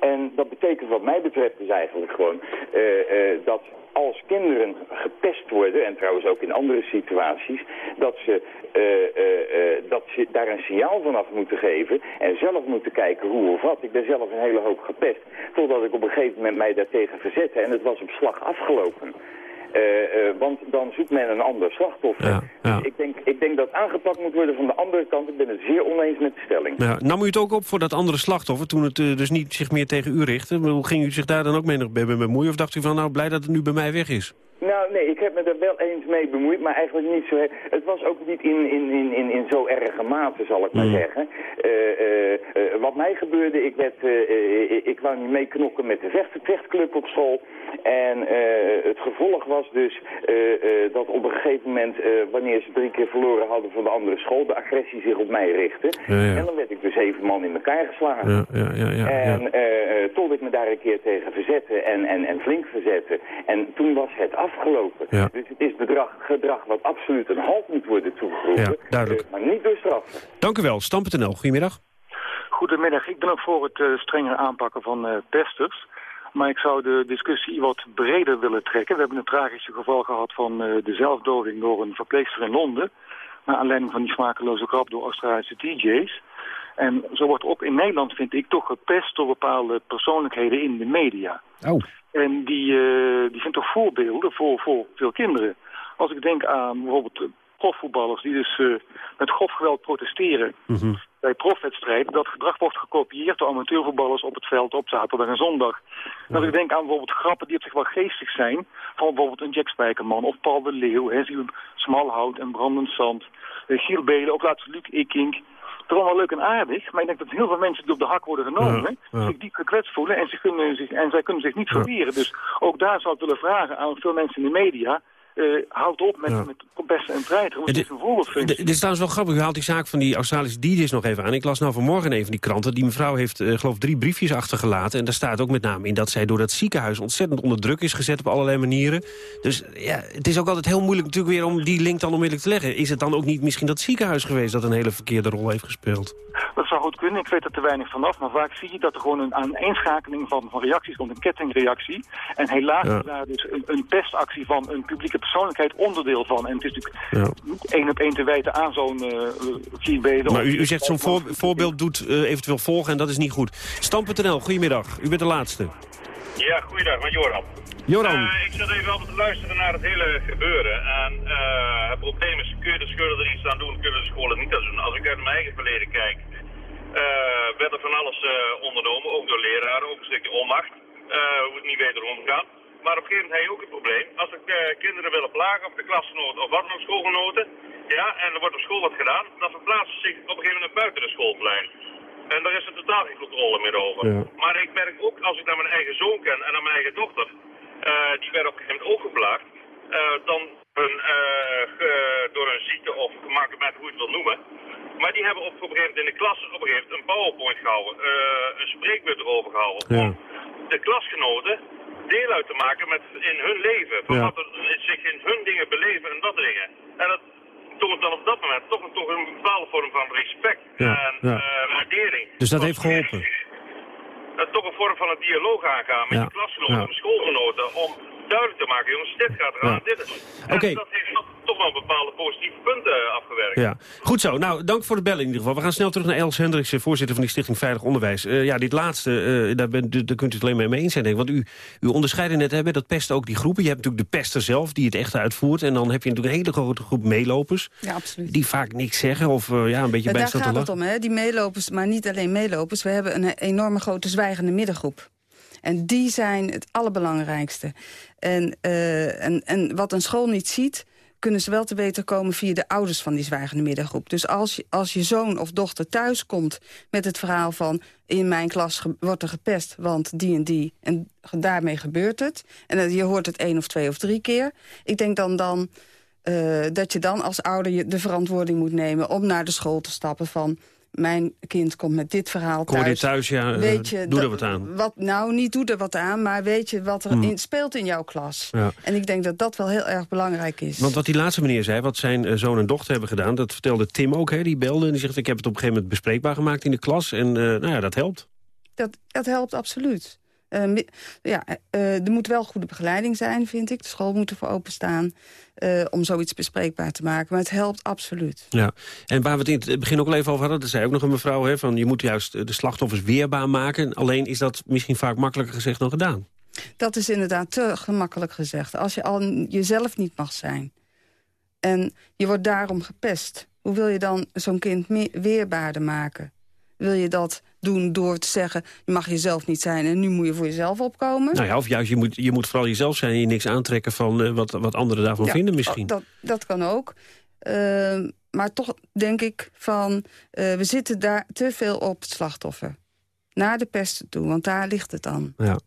En dat betekent wat mij betreft dus eigenlijk gewoon eh, eh, dat als kinderen gepest worden, en trouwens ook in andere situaties, dat ze, eh, dat ze daar een signaal vanaf moeten geven en zelf moeten kijken hoe of wat. Ik ben zelf een hele hoop gepest, totdat ik op een gegeven moment mij daartegen verzette en het was op slag afgelopen. Eh, eh, want dan zoekt men een ander slachtoffer. Dus ik, denk, ik denk dat aangepakt moet worden van de andere kant. Ik ben het zeer oneens met de stelling. Ja, nam u het ook op voor dat andere slachtoffer toen het eh, dus niet zich meer tegen u richtte? Bedoel, Ging u zich daar dan ook mee bemoeien? Of dacht u van, nou, blij dat het nu bij mij weg is? Heb me er wel eens mee bemoeid, maar eigenlijk niet zo... Het was ook niet in, in, in, in, in zo erge mate, zal ik maar zeggen. Eh, eh, eh, wat mij gebeurde, ik, werd, ik, wou niet meeknokken met de vecht, vechtclub op school. En het gevolg was dus dat op een gegeven moment, wanneer ze drie keer verloren hadden van de andere school, de agressie zich op mij richtte. Ja, ja. En dan werd ik dus zeven man in elkaar geslagen. Ja, ja, ja, ja, En tot ik me daar een keer tegen verzette en, en, en flink verzette. En toen was het afgelopen. Ja. Dus het is bedrag, gedrag wat absoluut een halt moet worden toegeroepen. Ja, duidelijk. eh, maar niet door straffen. Dank u wel. Stam.nl, goedemiddag. Goedemiddag, ik ben ook voor het eh, strenger aanpakken van eh, pesters. Maar ik zou de discussie wat breder willen trekken. We hebben een tragische geval gehad van eh, de zelfdoding door een verpleegster in Londen. Naar aanleiding van die smakeloze grap door Australische TJ's. En zo wordt ook in Nederland, vind ik, toch gepest door bepaalde persoonlijkheden in de media. Oh. En die, eh, die zijn toch voorbeelden voor, voor veel kinderen. Als ik denk aan bijvoorbeeld eh, profvoetballers die dus eh, met grof geweld protesteren bij profwedstrijden, dat gedrag wordt gekopieerd door amateurvoetballers op het veld op zaterdag en zondag. En als ik denk aan bijvoorbeeld grappen die op zich wel geestig zijn, van bijvoorbeeld een Jack Spijkerman of Paul de Leeuw, hè, Ziel Smalhout en Brandend Zand, Giel Belen, ook laatst Luc Ikink. Het is allemaal leuk en aardig, maar ik denk dat heel veel mensen die op de hak worden genomen, Ja, ja. zich diep gekwetst voelen en, ze kunnen zich, en zij kunnen zich niet verweren. Dus ook daar zou ik willen vragen aan veel mensen in de media, eh, houd op met, Ja. met pesten en want het is een voorbeeldfunctie. Dit is trouwens wel grappig. U haalt die zaak van die Australische DJ's nog even aan. Ik las nou vanmorgen in een van die kranten. Die mevrouw heeft, eh, geloof ik, drie briefjes achtergelaten. En daar staat ook met name in dat zij door dat ziekenhuis ontzettend onder druk is gezet op allerlei manieren. Dus ja, het is ook altijd heel moeilijk natuurlijk weer om die link dan onmiddellijk te leggen. Is het dan ook niet misschien dat ziekenhuis geweest dat een hele verkeerde rol heeft gespeeld? Dat zou goed kunnen, ik weet er te weinig vanaf, maar vaak zie je dat er gewoon een aaneenschakeling van, van reacties komt, een kettingreactie. En helaas Ja. is daar dus een, een pestactie van een publieke persoonlijkheid onderdeel van. En het is natuurlijk Ja. niet één op één te wijten aan zo'n uh, Maar u, u zegt zo'n voor- voorbeeld doet eh, eventueel volgen en dat is niet goed. Stam.nl, goedemiddag. U bent de laatste. Ja, goeiedag, met Joram. Joram. Eh, ik zat even altijd te luisteren naar het hele gebeuren. En eh, het probleem is, kun je de scholen er iets aan doen, kunnen de scholen niet aan doen. Als ik uit mijn eigen verleden kijk, werd er van alles eh, ondernomen, ook door leraren, ook een stukje onmacht. eh hoe het niet beter omgaan. Maar op een gegeven moment heb je ook een probleem. Als de eh, kinderen willen plagen, of de klasgenoten, of wat ook, schoolgenoten, ja, en er wordt op school wat gedaan, dan verplaatsen ze zich op een gegeven moment buiten de schoolplein. En daar is er totaal geen controle meer over. Ja. Maar ik merk ook, als ik naar mijn eigen zoon ken en naar mijn eigen dochter, eh, die werd op een gegeven moment ook geplaagd, eh, dan hun, eh, ge- door een ziekte of gemaakt met hoe je het wil noemen. Maar die hebben op, op een gegeven moment in de klas op een gegeven moment een powerpoint gehouden, eh, een spreekbeurt erover gehouden. Ja. De klasgenoten deel uit te maken met in hun leven. Van Ja. wat er zich in hun dingen beleven en dat dingen. En dat toont dan op dat moment toch, een- toch een bepaalde vorm van respect Ja, en ja. eh, waardering. Dus dat heeft geholpen. Dat toch een vorm van een dialoog aangaan met je klasgenoten, schoolgenoten. Om duidelijk te maken, jongens, dit gaat eraan, Ja. dit is. En Oké. dat heeft toch, toch wel bepaalde positieve punten eh, afgewerkt. Ja, goed zo. Nou, dank voor het bellen in ieder geval. We gaan snel terug naar Els Hendricks, eh, voorzitter van die Stichting Veilig Onderwijs. Eh, ja, dit laatste, eh, daar, ben, daar kunt u het alleen maar mee eens zijn, denk ik. Want u, u onderscheidde net, hè, dat pest ook die groepen. Je hebt natuurlijk de pester zelf, die het echt uitvoert. En dan heb je natuurlijk een hele grote groep meelopers. Ja, absoluut. Die vaak niks zeggen of eh, ja, een beetje Ja, daar gaat het om, hè? die meelopers, maar niet alleen meelopers. We hebben een enorme grote zwijgende middengroep. En die zijn het allerbelangrijkste. En, eh, en, en wat een school niet ziet, kunnen ze wel te weten komen via de ouders van die zwijgende middengroep. Dus als je, als je zoon of dochter thuis komt met het verhaal van... in mijn klas wordt er gepest, want die en die, en daarmee gebeurt het. En dan- je hoort het één of twee of drie keer. Ik denk dan, dan eh, dat je dan als ouder je de verantwoording moet nemen... om naar de school te stappen van... mijn kind komt met dit verhaal thuis. dit thuis, ja, eh, weet je doe er wat aan. Wat, nou, niet doe er wat aan, maar weet je wat er Hmm. in, speelt in jouw klas. Ja. En ik denk dat dat wel heel erg belangrijk is. Want wat die laatste meneer zei, wat zijn eh, zoon en dochter hebben gedaan... dat vertelde Tim ook, hè, die belde en die zegt... ik heb het op een gegeven moment bespreekbaar gemaakt in de klas. En eh, nou ja, dat helpt. Dat, dat helpt absoluut. Eh, ja, eh, er moet wel goede begeleiding zijn, vind ik. De school moet ervoor openstaan eh, om zoiets bespreekbaar te maken. Maar het helpt absoluut. Ja, en waar we het in het begin ook al even over hadden... er zei ook nog een mevrouw, hè, van je moet juist eh, de slachtoffers weerbaar maken. Alleen is dat misschien vaak makkelijker gezegd dan gedaan. Dat is inderdaad te gemakkelijk gezegd. Als je al jezelf niet mag zijn en je wordt daarom gepest... hoe wil je dan zo'n kind meer weerbaarder maken? Wil je dat doen door te zeggen... je mag jezelf niet zijn en nu moet je voor jezelf opkomen? Nou ja, of juist, je moet, je moet vooral jezelf zijn... en je niks aantrekken van eh, wat, wat anderen daarvan Ja, vinden misschien. Dat, dat kan ook. Ehm, maar toch denk ik van... eh, we zitten daar te veel op het slachtoffer. Naar de pesten toe, want daar ligt het dan. Ja.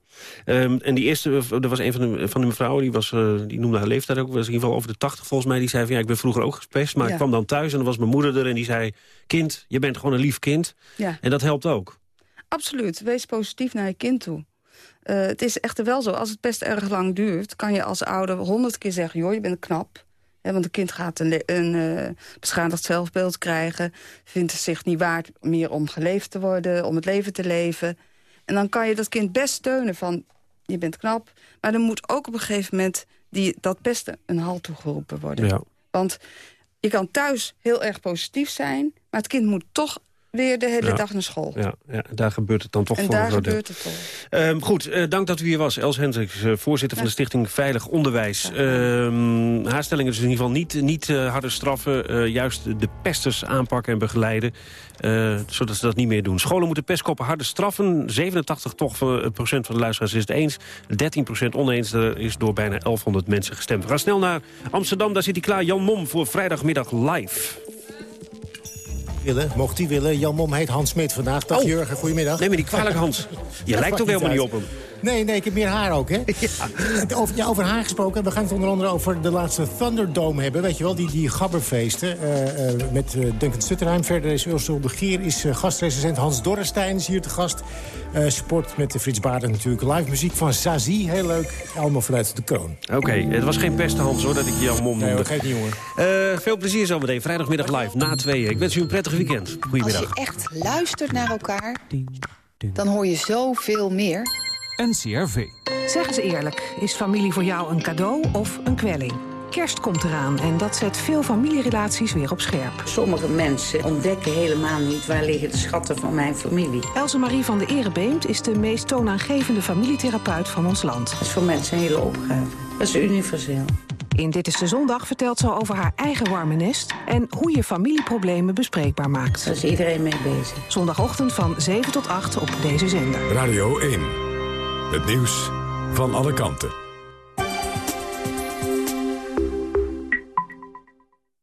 Ehm, en die eerste, er was een van de, van de mevrouwen, die, was, eh, die noemde haar leeftijd ook, was in ieder geval over de 80 volgens mij. Die zei van ja, ik ben vroeger ook gepest, maar Ja. ik kwam dan thuis en dan was mijn moeder er en die zei... kind, je bent gewoon een lief kind. Ja. En dat helpt ook. Absoluut, wees positief naar je kind toe. Eh, het is echter wel zo, als het best erg lang duurt... kan je als ouder honderd keer zeggen, joh, je bent knap. Want een kind gaat een, een eh, beschadigd zelfbeeld krijgen... vindt het zich niet waard meer om geleefd te worden, om het leven te leven. En dan kan je dat kind best steunen van, je bent knap... maar dan moet ook op een gegeven moment die, dat pesten een halt toegeroepen worden. Ja. Want je kan thuis heel erg positief zijn... maar het kind moet toch weer de hele Ja. dag naar school. Ja, ja, daar gebeurt het dan toch En voor een daar gebeurt het toch. Ehm, goed, eh, dank dat u hier was. Els Hendricks, eh, voorzitter van de Stichting Veilig Onderwijs. Ehm, haar stelling is dus in ieder geval niet, niet harde straffen... juist de pesters aanpakken en begeleiden... zodat ze dat niet meer doen. Scholen moeten pestkoppen harder straffen. 87 toch van, procent van de luisteraars is het eens. 13 procent oneens. Er is door bijna 1100 mensen gestemd. We gaan snel naar Amsterdam. Daar zit hij klaar. Jan Mom voor vrijdagmiddag live. Willen, mocht hij willen. Jan Mom heet Hans Smit vandaag. Dag Oh. Jurgen, goedemiddag. Neem me niet kwalijk, Hans. Je lijkt ook helemaal niet uit. op hem. Nee, nee, ik heb meer haar ook, hè? Over, ja, over haar gesproken. We gaan het onder andere over de laatste Thunderdome hebben. Weet je wel, die, die gabberfeesten eh, eh, met eh, Duncan Stutterheim. Verder is Ursula de Gier, is uh, gastrecensent. Hans Dorrestein is hier te gast. Eh, sport met de Frits Baarden natuurlijk. Live muziek van Zazie, heel leuk. Allemaal vanuit de kroon. Oké, het was geen beste Hans hoor, dat ik Jan Mom noemde. Nee, hoor, geeft niet, jongen. Eh, veel plezier zometeen. Vrijdagmiddag live, na tweeën. Ik wens u een prettig weekend. Als Goedemiddag. je echt luistert naar elkaar, dan hoor je zoveel meer. NCRV. Zeg eens eerlijk, is familie voor jou een cadeau of een kwelling? Kerst komt eraan en dat zet veel familierelaties weer op scherp. Sommige mensen ontdekken helemaal niet waar liggen de schatten van mijn familie. Else Marie van de Erebeemt is de meest toonaangevende familietherapeut van ons land. Dat is voor mensen een hele opgave. Dat is universeel. In Dit is de Zondag vertelt ze over haar eigen warme nest... en hoe je familieproblemen bespreekbaar maakt. Daar is iedereen mee bezig. Zondagochtend van 7 tot 8 op deze zender. Radio 1. Het nieuws van alle kanten.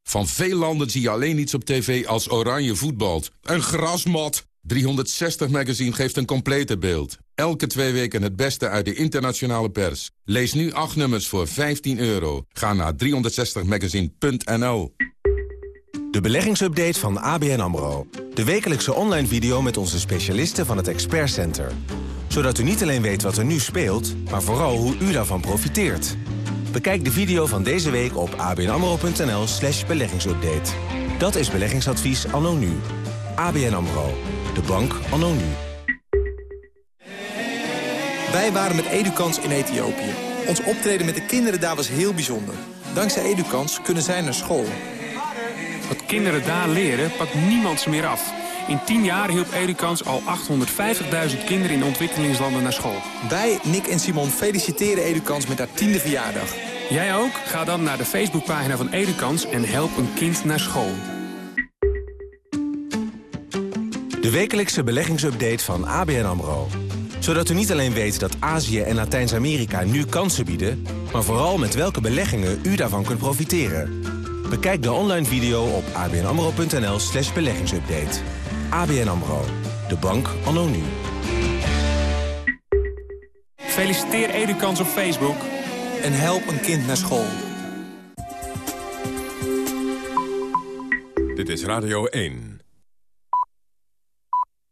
Van veel landen zie je alleen iets op tv als oranje voetbalt. Een grasmat. 360 Magazine geeft een complete beeld. Elke twee weken het beste uit de internationale pers. Lees nu acht nummers voor 15 euro. Ga naar 360magazine.nl De beleggingsupdate van ABN AMRO. De wekelijkse online video met onze specialisten van het Expert Center. Zodat u niet alleen weet wat er nu speelt, maar vooral hoe u daarvan profiteert. Bekijk de video van deze week op abnamro.nl slash beleggingsupdate. Dat is beleggingsadvies anno nu. ABN AMRO. De bank anno nu. Wij waren met Edukans in Ethiopië. Ons optreden met de kinderen daar was heel bijzonder. Dankzij Edukans kunnen zij naar school. Wat kinderen daar leren, pakt niemand ze meer af. In 10 jaar hielp Edukans al 850.000 kinderen in ontwikkelingslanden naar school. Wij, Nick en Simon, feliciteren Edukans met haar tiende verjaardag. Jij ook? Ga dan naar de Facebookpagina van Edukans en help een kind naar school. De wekelijkse beleggingsupdate van ABN AMRO. Zodat u niet alleen weet dat Azië en Latijns-Amerika nu kansen bieden... maar vooral met welke beleggingen u daarvan kunt profiteren. Bekijk de online video op abnamro.nl slash beleggingsupdate. ABN AMRO. De bank anno nu. Feliciteer Edukans op Facebook. En help een kind naar school. Dit is Radio 1.